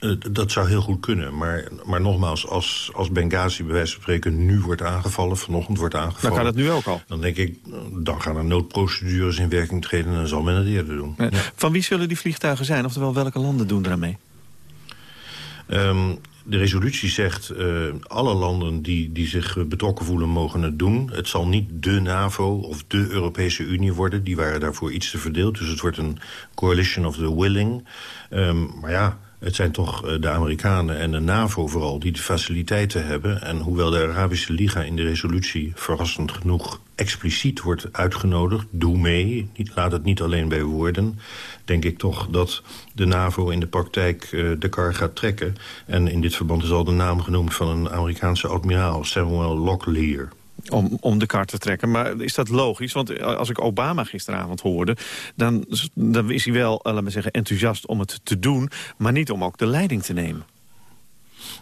Uh, dat zou heel goed kunnen. Maar, maar nogmaals, als, als Benghazi bij wijze van spreken nu wordt aangevallen... vanochtend wordt aangevallen... Dan kan het nu ook al. Dan denk ik, dan gaan er noodprocedures in werking treden... en dan zal men het eerder doen. Ja. Van wie zullen die vliegtuigen zijn? Oftewel, welke landen doen eraan mee? Um, de resolutie zegt, uh, alle landen die, die zich betrokken voelen mogen het doen. Het zal niet de NAVO of de Europese Unie worden. Die waren daarvoor iets te verdeeld. Dus het wordt een coalition of the willing. Um, maar ja... Het zijn toch de Amerikanen en de NAVO vooral die de faciliteiten hebben. En hoewel de Arabische Liga in de resolutie verrassend genoeg expliciet wordt uitgenodigd... doe mee, laat het niet alleen bij woorden... denk ik toch dat de NAVO in de praktijk uh, de kar gaat trekken. En in dit verband is al de naam genoemd van een Amerikaanse admiraal... Samuel Locklear om, om de kar te trekken. Maar is dat logisch? Want als ik Obama gisteravond hoorde... dan, dan is hij wel, laten we zeggen, enthousiast om het te doen... maar niet om ook de leiding te nemen.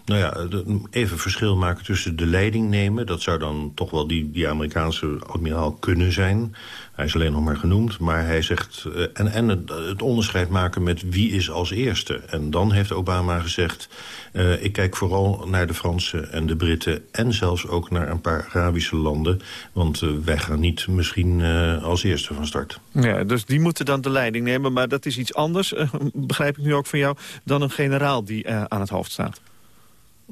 Nou ja, even verschil maken tussen de leiding nemen. Dat zou dan toch wel die, die Amerikaanse admiraal kunnen zijn. Hij is alleen nog maar genoemd. Maar hij zegt... Uh, en, en het, onderscheid maken met wie is als eerste. En dan heeft Obama gezegd... Uh, ik kijk vooral naar de Fransen en de Britten... en zelfs ook naar een paar Arabische landen. Want wij gaan niet misschien als eerste van start. Ja, dus die moeten dan de leiding nemen. Maar dat is iets anders, begrijp ik nu ook van jou... dan een generaal die aan het hoofd staat.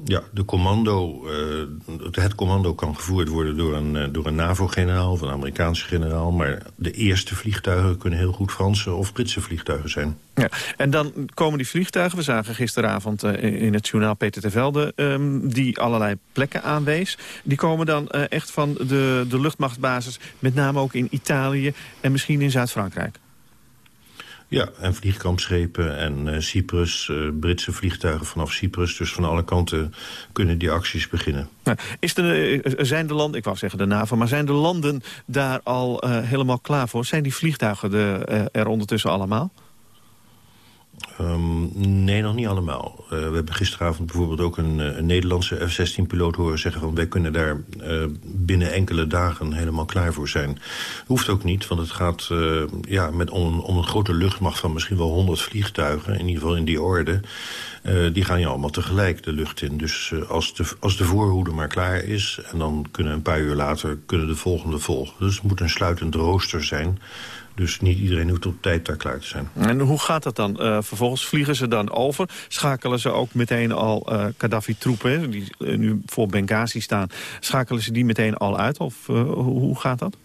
Ja, de commando, uh, het commando kan gevoerd worden door een, uh, door een NAVO-generaal of een Amerikaanse generaal. Maar de eerste vliegtuigen kunnen heel goed Franse of Britse vliegtuigen zijn. Ja, en dan komen die vliegtuigen, we zagen gisteravond uh, in het journaal Peter de Velde, um, die allerlei plekken aanwees. Die komen dan echt van de, de luchtmachtbasis, met name ook in Italië en misschien in Zuid-Frankrijk. Ja, en vliegkampschepen en uh, Cyprus, uh, Britse vliegtuigen vanaf Cyprus. Dus van alle kanten kunnen die acties beginnen. Ja, is de, zijn de landen, ik wou zeggen de NAVO, maar zijn de landen daar al helemaal klaar voor? Zijn die vliegtuigen de, er ondertussen allemaal? Um, nee, nog niet allemaal. Uh, we hebben gisteravond bijvoorbeeld ook een, een Nederlandse F-16-piloot horen zeggen... van wij kunnen daar uh, binnen enkele dagen helemaal klaar voor zijn. Hoeft ook niet, want het gaat ja, met om, om een grote luchtmacht... van misschien wel 100 vliegtuigen, in ieder geval in die orde... die gaan je allemaal tegelijk de lucht in. Dus als, de, als de voorhoede maar klaar is... en dan kunnen een paar uur later kunnen de volgende volgen. Dus het moet een sluitend rooster zijn Dus niet iedereen hoeft op tijd daar klaar te zijn. En hoe gaat dat dan? Uh, vervolgens vliegen ze dan over. Schakelen ze ook meteen al uh, Gaddafi-troepen, die nu voor Benghazi staan... schakelen ze die meteen al uit? Of hoe gaat dat?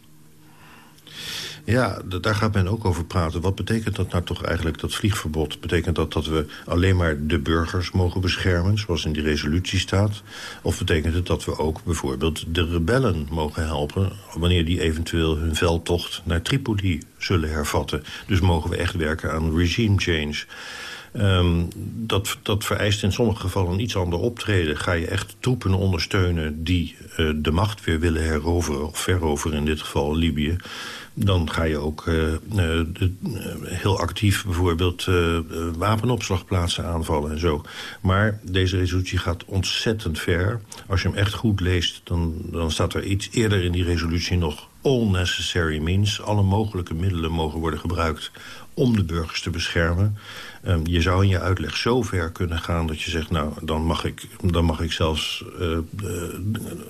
Ja, daar gaat men ook over praten. Wat betekent dat nou toch eigenlijk, dat vliegverbod? Betekent dat dat we alleen maar de burgers mogen beschermen... zoals in die resolutie staat? Of betekent het dat we ook bijvoorbeeld de rebellen mogen helpen... wanneer die eventueel hun veldtocht naar Tripoli zullen hervatten? Dus mogen we echt werken aan regime change... Um, dat, dat vereist in sommige gevallen een iets ander optreden. Ga je echt troepen ondersteunen die uh, de macht weer willen heroveren... of veroveren in dit geval Libië dan ga je ook uh, uh, heel actief bijvoorbeeld wapenopslagplaatsen aanvallen en zo. Maar deze resolutie gaat ontzettend ver. Als je hem echt goed leest, dan, dan staat er iets eerder in die resolutie nog... all necessary means. Alle mogelijke middelen mogen worden gebruikt om de burgers te beschermen. Um, je zou in je uitleg zo ver kunnen gaan dat je zegt... nou, dan mag ik, dan mag ik zelfs uh, uh,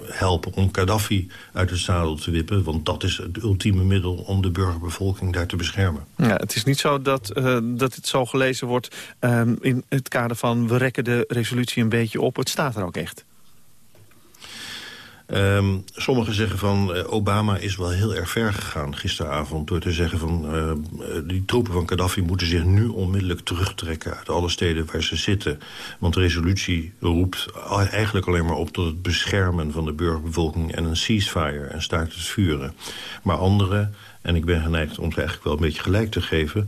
helpen om Gaddafi uit het zadel te wippen... want dat is het ultieme middel om de burgerbevolking daar te beschermen. Ja, het is niet zo dat, uh, dat het zo gelezen wordt um, in het kader van... we rekken de resolutie een beetje op. Het staat er ook echt. Um, sommigen zeggen van uh, Obama is wel heel erg ver gegaan gisteravond... door te zeggen van uh, die troepen van Gaddafi moeten zich nu onmiddellijk terugtrekken... uit alle steden waar ze zitten. Want de resolutie roept eigenlijk alleen maar op tot het beschermen van de burgerbevolking... en een ceasefire en staakt het vuren. Maar anderen en ik ben geneigd om het eigenlijk wel een beetje gelijk te geven.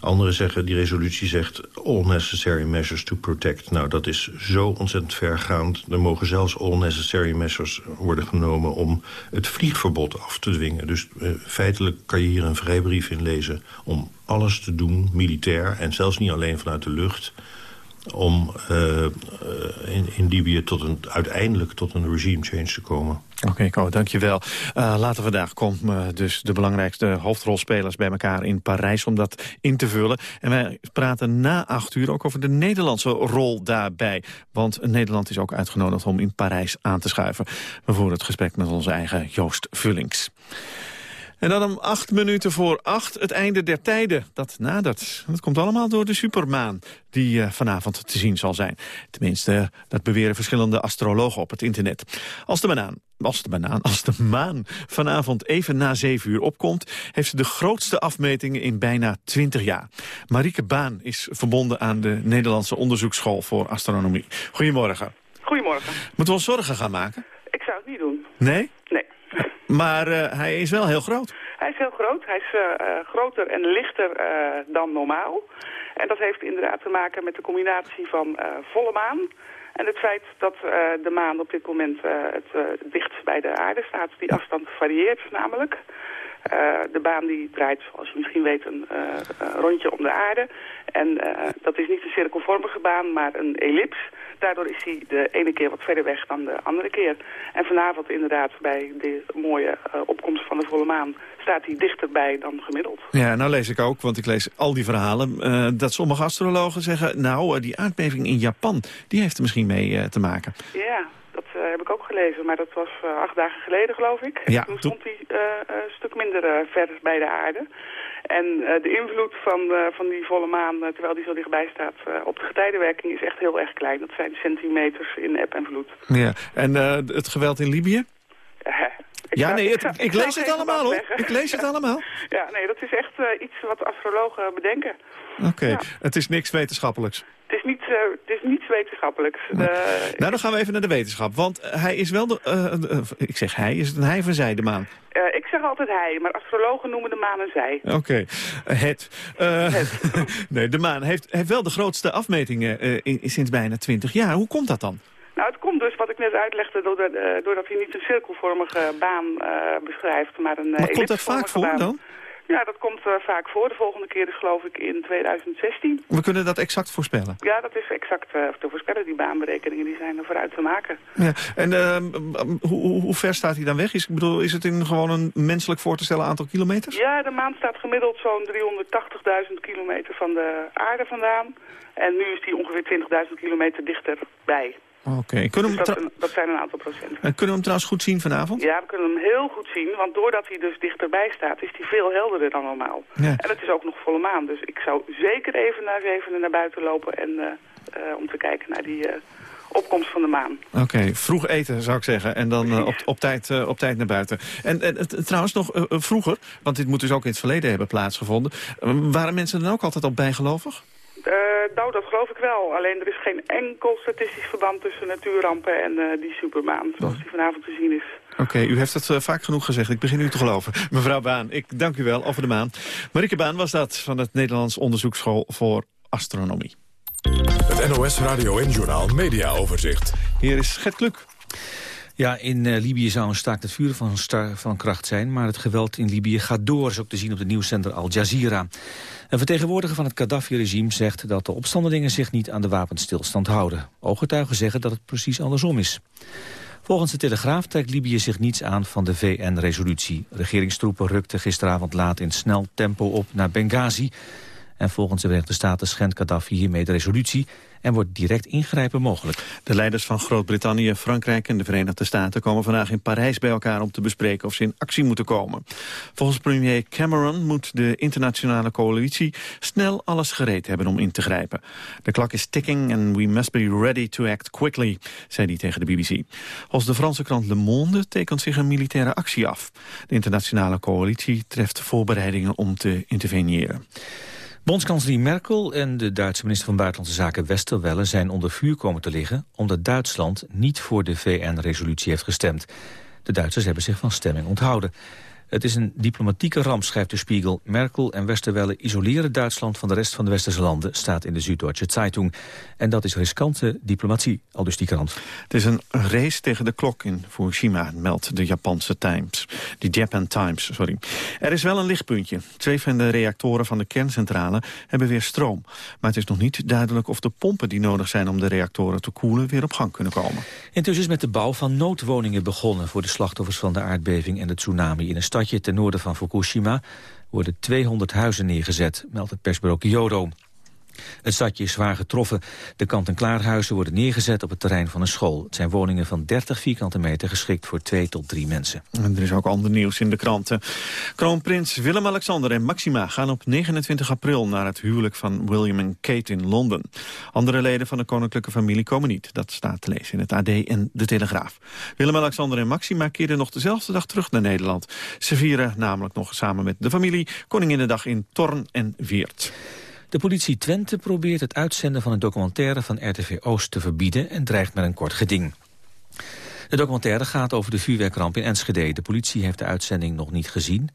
Anderen zeggen, die resolutie zegt... all necessary measures to protect. Nou, dat is zo ontzettend vergaand. Er mogen zelfs all necessary measures worden genomen... om het vliegverbod af te dwingen. Dus uh, feitelijk kan je hier een vrijbrief in lezen... om alles te doen, militair, en zelfs niet alleen vanuit de lucht om uh, in, in Libië tot een, uiteindelijk tot een regime change te komen. Oké, okay, dankjewel. Uh, later vandaag komen dus de belangrijkste hoofdrolspelers bij elkaar in Parijs om dat in te vullen. En wij praten na acht uur ook over de Nederlandse rol daarbij. Want Nederland is ook uitgenodigd om in Parijs aan te schuiven. We voeren het gesprek met onze eigen Joost Vullings. En dan om acht minuten voor acht, het einde der tijden. Dat nadert. Dat komt allemaal door de supermaan die uh, vanavond te zien zal zijn. Tenminste, dat beweren verschillende astrologen op het internet. Als de banaan, als de banaan, als de maan vanavond even na zeven uur opkomt... heeft ze de grootste afmetingen in bijna twintig jaar. Marieke Baan is verbonden aan de Nederlandse Onderzoeksschool voor Astronomie. Goedemorgen. Goedemorgen. Moeten we ons zorgen gaan maken? Ik zou het niet doen. Nee? Nee. Maar uh, hij is wel heel groot. Hij is heel groot. Hij is uh, groter en lichter dan normaal. En dat heeft inderdaad te maken met de combinatie van volle maan... en het feit dat de maan op dit moment het dichtst bij de aarde staat. Die afstand varieert namelijk. de baan die draait, zoals je misschien weet, een rondje om de aarde. En dat is niet een cirkelvormige baan, maar een ellips... Daardoor is hij de ene keer wat verder weg dan de andere keer. En vanavond inderdaad bij de mooie uh, opkomst van de volle maan staat hij dichterbij dan gemiddeld. Ja, nou lees ik ook, want ik lees al die verhalen... Uh, dat sommige astrologen zeggen, nou, die aardbeving in Japan... die heeft er misschien mee uh, te maken. Ja, dat uh, heb ik ook gelezen, maar dat was uh, acht dagen geleden, geloof ik. Ja, toen stond hij uh, een stuk minder ver bij de aarde. En uh, de invloed van, uh, van die volle maan, uh, terwijl die zo dichtbij staat, op de getijdenwerking is echt heel erg klein. Dat zijn centimeters in eb en vloed. Ja, en het geweld in Libië? ja, zou, nee, ik zou, ik, lees het allemaal hoor. Ik lees het allemaal. Ja, nee, dat is echt iets wat astrologen bedenken. Oké, okay. ja. het is niks wetenschappelijks. Het is, niet, uh, het is niets wetenschappelijks. Uh, nou, dan gaan we even naar de wetenschap. Want hij is wel de... Ik zeg hij, is het een hij een zij, de maan? ik zeg altijd hij, maar astrologen noemen de maan een zij. Oké, okay. het. het. nee, de maan heeft, heeft wel de grootste afmetingen in, sinds bijna 20 jaar. Hoe komt dat dan? Nou, het komt dus, wat ik net uitlegde, doordat, doordat hij niet een cirkelvormige baan beschrijft, maar een Maar komt dat vaak voor baan. dan? Ja, dat komt uh, vaak voor. De volgende keer is geloof ik in 2016. We kunnen dat exact voorspellen? Ja, dat is exact uh, te voorspellen. Die baanberekeningen die zijn er vooruit te maken. Ja. En uh, hoe, hoe, ver staat hij dan weg? Is, ik bedoel, is het in gewoon een menselijk voor te stellen aantal kilometers? Ja, de maan staat gemiddeld zo'n 380.000 kilometer van de aarde vandaan. En nu is die ongeveer 20.000 kilometer dichterbij. Oké. Kunnen we Dus dat, zijn een aantal procenten. eh, kunnen we hem trouwens goed zien vanavond? Ja, we kunnen hem heel goed zien, want doordat hij dus dichterbij staat, is hij veel helderder dan normaal. Ja. En het is ook nog volle maan, dus ik zou zeker even naar zevenen naar buiten lopen en, eh, eh, om te kijken naar die eh, opkomst van de maan. Oké, vroeg eten zou ik zeggen. En dan op, op, tijd, op tijd naar buiten. En, en trouwens nog vroeger, want dit moet dus ook in het verleden hebben plaatsgevonden. waren mensen dan ook altijd al bijgelovig? Eh, nou, dat geloof ik wel. Alleen er is geen enkel statistisch verband tussen natuurrampen en eh, die supermaan, zoals die vanavond te zien is. Oké, u heeft het eh, vaak genoeg gezegd. Ik begin u te geloven. Mevrouw Baan, ik dank u wel over de maan. Marieke Baan was dat van het Nederlands Onderzoeksschool voor Astronomie. Het NOS Radio en Journaal Media Overzicht. Hier is Gert Kluk. Ja, in eh, Libië zou een staakt het vuur van, van kracht zijn... maar het geweld in Libië gaat door, is ook te zien op de nieuwszender Al Jazeera. Een vertegenwoordiger van het Gaddafi-regime zegt dat de opstandelingen zich niet aan de wapenstilstand houden. Ooggetuigen zeggen dat het precies andersom is. Volgens de Telegraaf trekt Libië zich niets aan van de VN-resolutie. Regeringstroepen rukten gisteravond laat in snel tempo op naar Benghazi... En volgens de Verenigde Staten schendt Gaddafi hiermee de resolutie... en wordt direct ingrijpen mogelijk. De leiders van Groot-Brittannië, Frankrijk en de Verenigde Staten... komen vandaag in Parijs bij elkaar om te bespreken of ze in actie moeten komen. Volgens premier Cameron moet de internationale coalitie... snel alles gereed hebben om in te grijpen. De klok is ticking and we must be ready to act quickly, zei hij tegen de BBC. Als de Franse krant Le Monde tekent zich een militaire actie af. De internationale coalitie treft voorbereidingen om te interveneren. Bondskanselier Merkel en de Duitse minister van Buitenlandse Zaken Westerwelle zijn onder vuur komen te liggen omdat Duitsland niet voor de VN-resolutie heeft gestemd. De Duitsers hebben zich van stemming onthouden. Het is een diplomatieke ramp, schrijft de Spiegel. Merkel en Westerwelle isoleren Duitsland van de rest van de westerse landen, staat in de Süddeutsche Zeitung. En dat is riskante diplomatie, al dus die krant. Het is een race tegen de klok in Fukushima, meldt de Japanse Times. De Japan Times, sorry. Er is wel een lichtpuntje. Twee van de reactoren van de kerncentrale hebben weer stroom. Maar het is nog niet duidelijk of de pompen die nodig zijn om de reactoren te koelen weer op gang kunnen komen. Intussen is met de bouw van noodwoningen begonnen voor de slachtoffers van de aardbeving en de tsunami. In een stadje ten noorden van Fukushima worden 200 huizen neergezet, meldt het persbureau Kyodo. Het stadje is zwaar getroffen. De kant-en-klaar huizen worden neergezet op het terrein van een school. Het zijn woningen van 30 vierkante meter geschikt voor twee tot drie mensen. En er is ook ander nieuws in de kranten. Kroonprins Willem-Alexander en Maxima gaan op 29 april naar het huwelijk van William en Kate in Londen. Andere leden van de koninklijke familie komen niet. Dat staat te lezen in het AD en de Telegraaf. Willem-Alexander en Maxima keren nog dezelfde dag terug naar Nederland. Ze vieren namelijk nog samen met de familie Koninginnedag in Torn en Weert. De politie Twente probeert het uitzenden van een documentaire van RTV Oost te verbieden en dreigt met een kort geding. De documentaire gaat over de vuurwerkramp in Enschede. De politie heeft de uitzending nog niet gezien,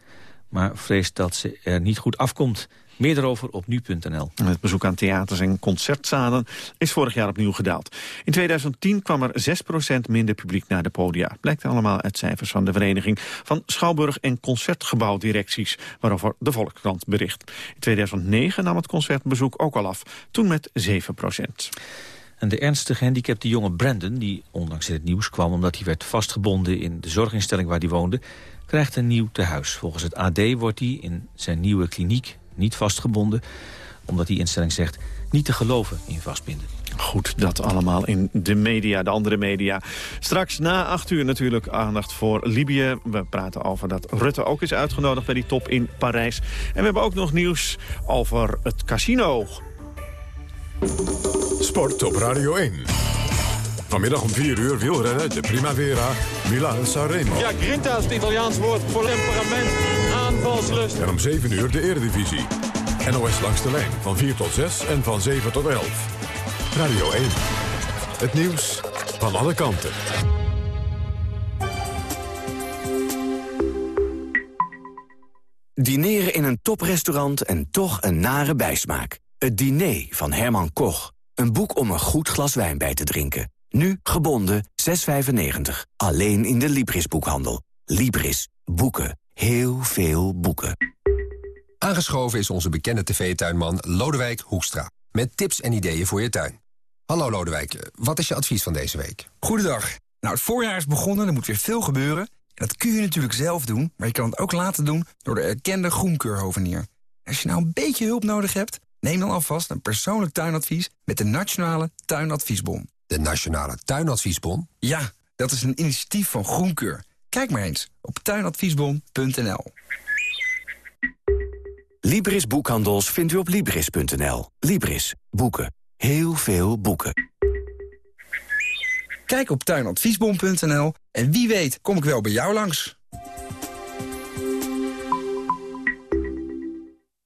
maar vreest dat ze er niet goed afkomt. Meer erover op nu.nl. Het bezoek aan theaters en concertzalen is vorig jaar opnieuw gedaald. In 2010 kwam er 6% minder publiek naar de podia. Blijkt allemaal uit cijfers van de Vereniging van Schouwburg- en Concertgebouwdirecties, waarover de Volkskrant bericht. In 2009 nam het concertbezoek ook al af, toen met 7%. En de ernstig gehandicapte jonge Brandon, die ondanks in het nieuws kwam... omdat hij werd vastgebonden in de zorginstelling waar hij woonde... krijgt een nieuw tehuis. Volgens het AD wordt hij in zijn nieuwe kliniek niet vastgebonden... omdat die instelling zegt niet te geloven in vastbinden. Goed, dat allemaal in de media, de andere media. Straks na acht uur natuurlijk aandacht voor Libië. We praten over dat Rutte ook is uitgenodigd bij die top in Parijs. En we hebben ook nog nieuws over het casino. Sport op Radio 1. Vanmiddag om 4 uur wielrennen, de Primavera, Milan Sanremo. Ja, grinta is het Italiaans woord voor temperament, aanvalslust. En om 7 uur de Eredivisie. NOS langs de lijn van 4 tot 6 en van 7 tot 11. Radio 1. Het nieuws van alle kanten. Dineren in een toprestaurant en toch een nare bijsmaak. Het diner van Herman Koch. Een boek om een goed glas wijn bij te drinken. Nu gebonden 6,95. Alleen in de Libris-boekhandel. Libris. Boeken. Heel veel boeken. Aangeschoven is onze bekende tv-tuinman Lodewijk Hoekstra. Met tips en ideeën voor je tuin. Hallo Lodewijk, wat is je advies van deze week? Goedendag. Nou, het voorjaar is begonnen, er moet weer veel gebeuren. En dat kun je natuurlijk zelf doen, maar je kan het ook laten doen door de erkende groenkeurhovenier. Als je nou een beetje hulp nodig hebt, neem dan alvast een persoonlijk tuinadvies met de Nationale Tuinadviesbon. De Nationale Tuinadviesbon? Ja, dat is een initiatief van Groenkeur. Kijk maar eens op tuinadviesbon.nl. Libris Boekhandels vindt u op Libris.nl. Libris. Boeken. Heel veel boeken. Kijk op tuinadviesbon.nl en wie weet kom ik wel bij jou langs.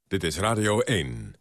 Dit is Radio 1.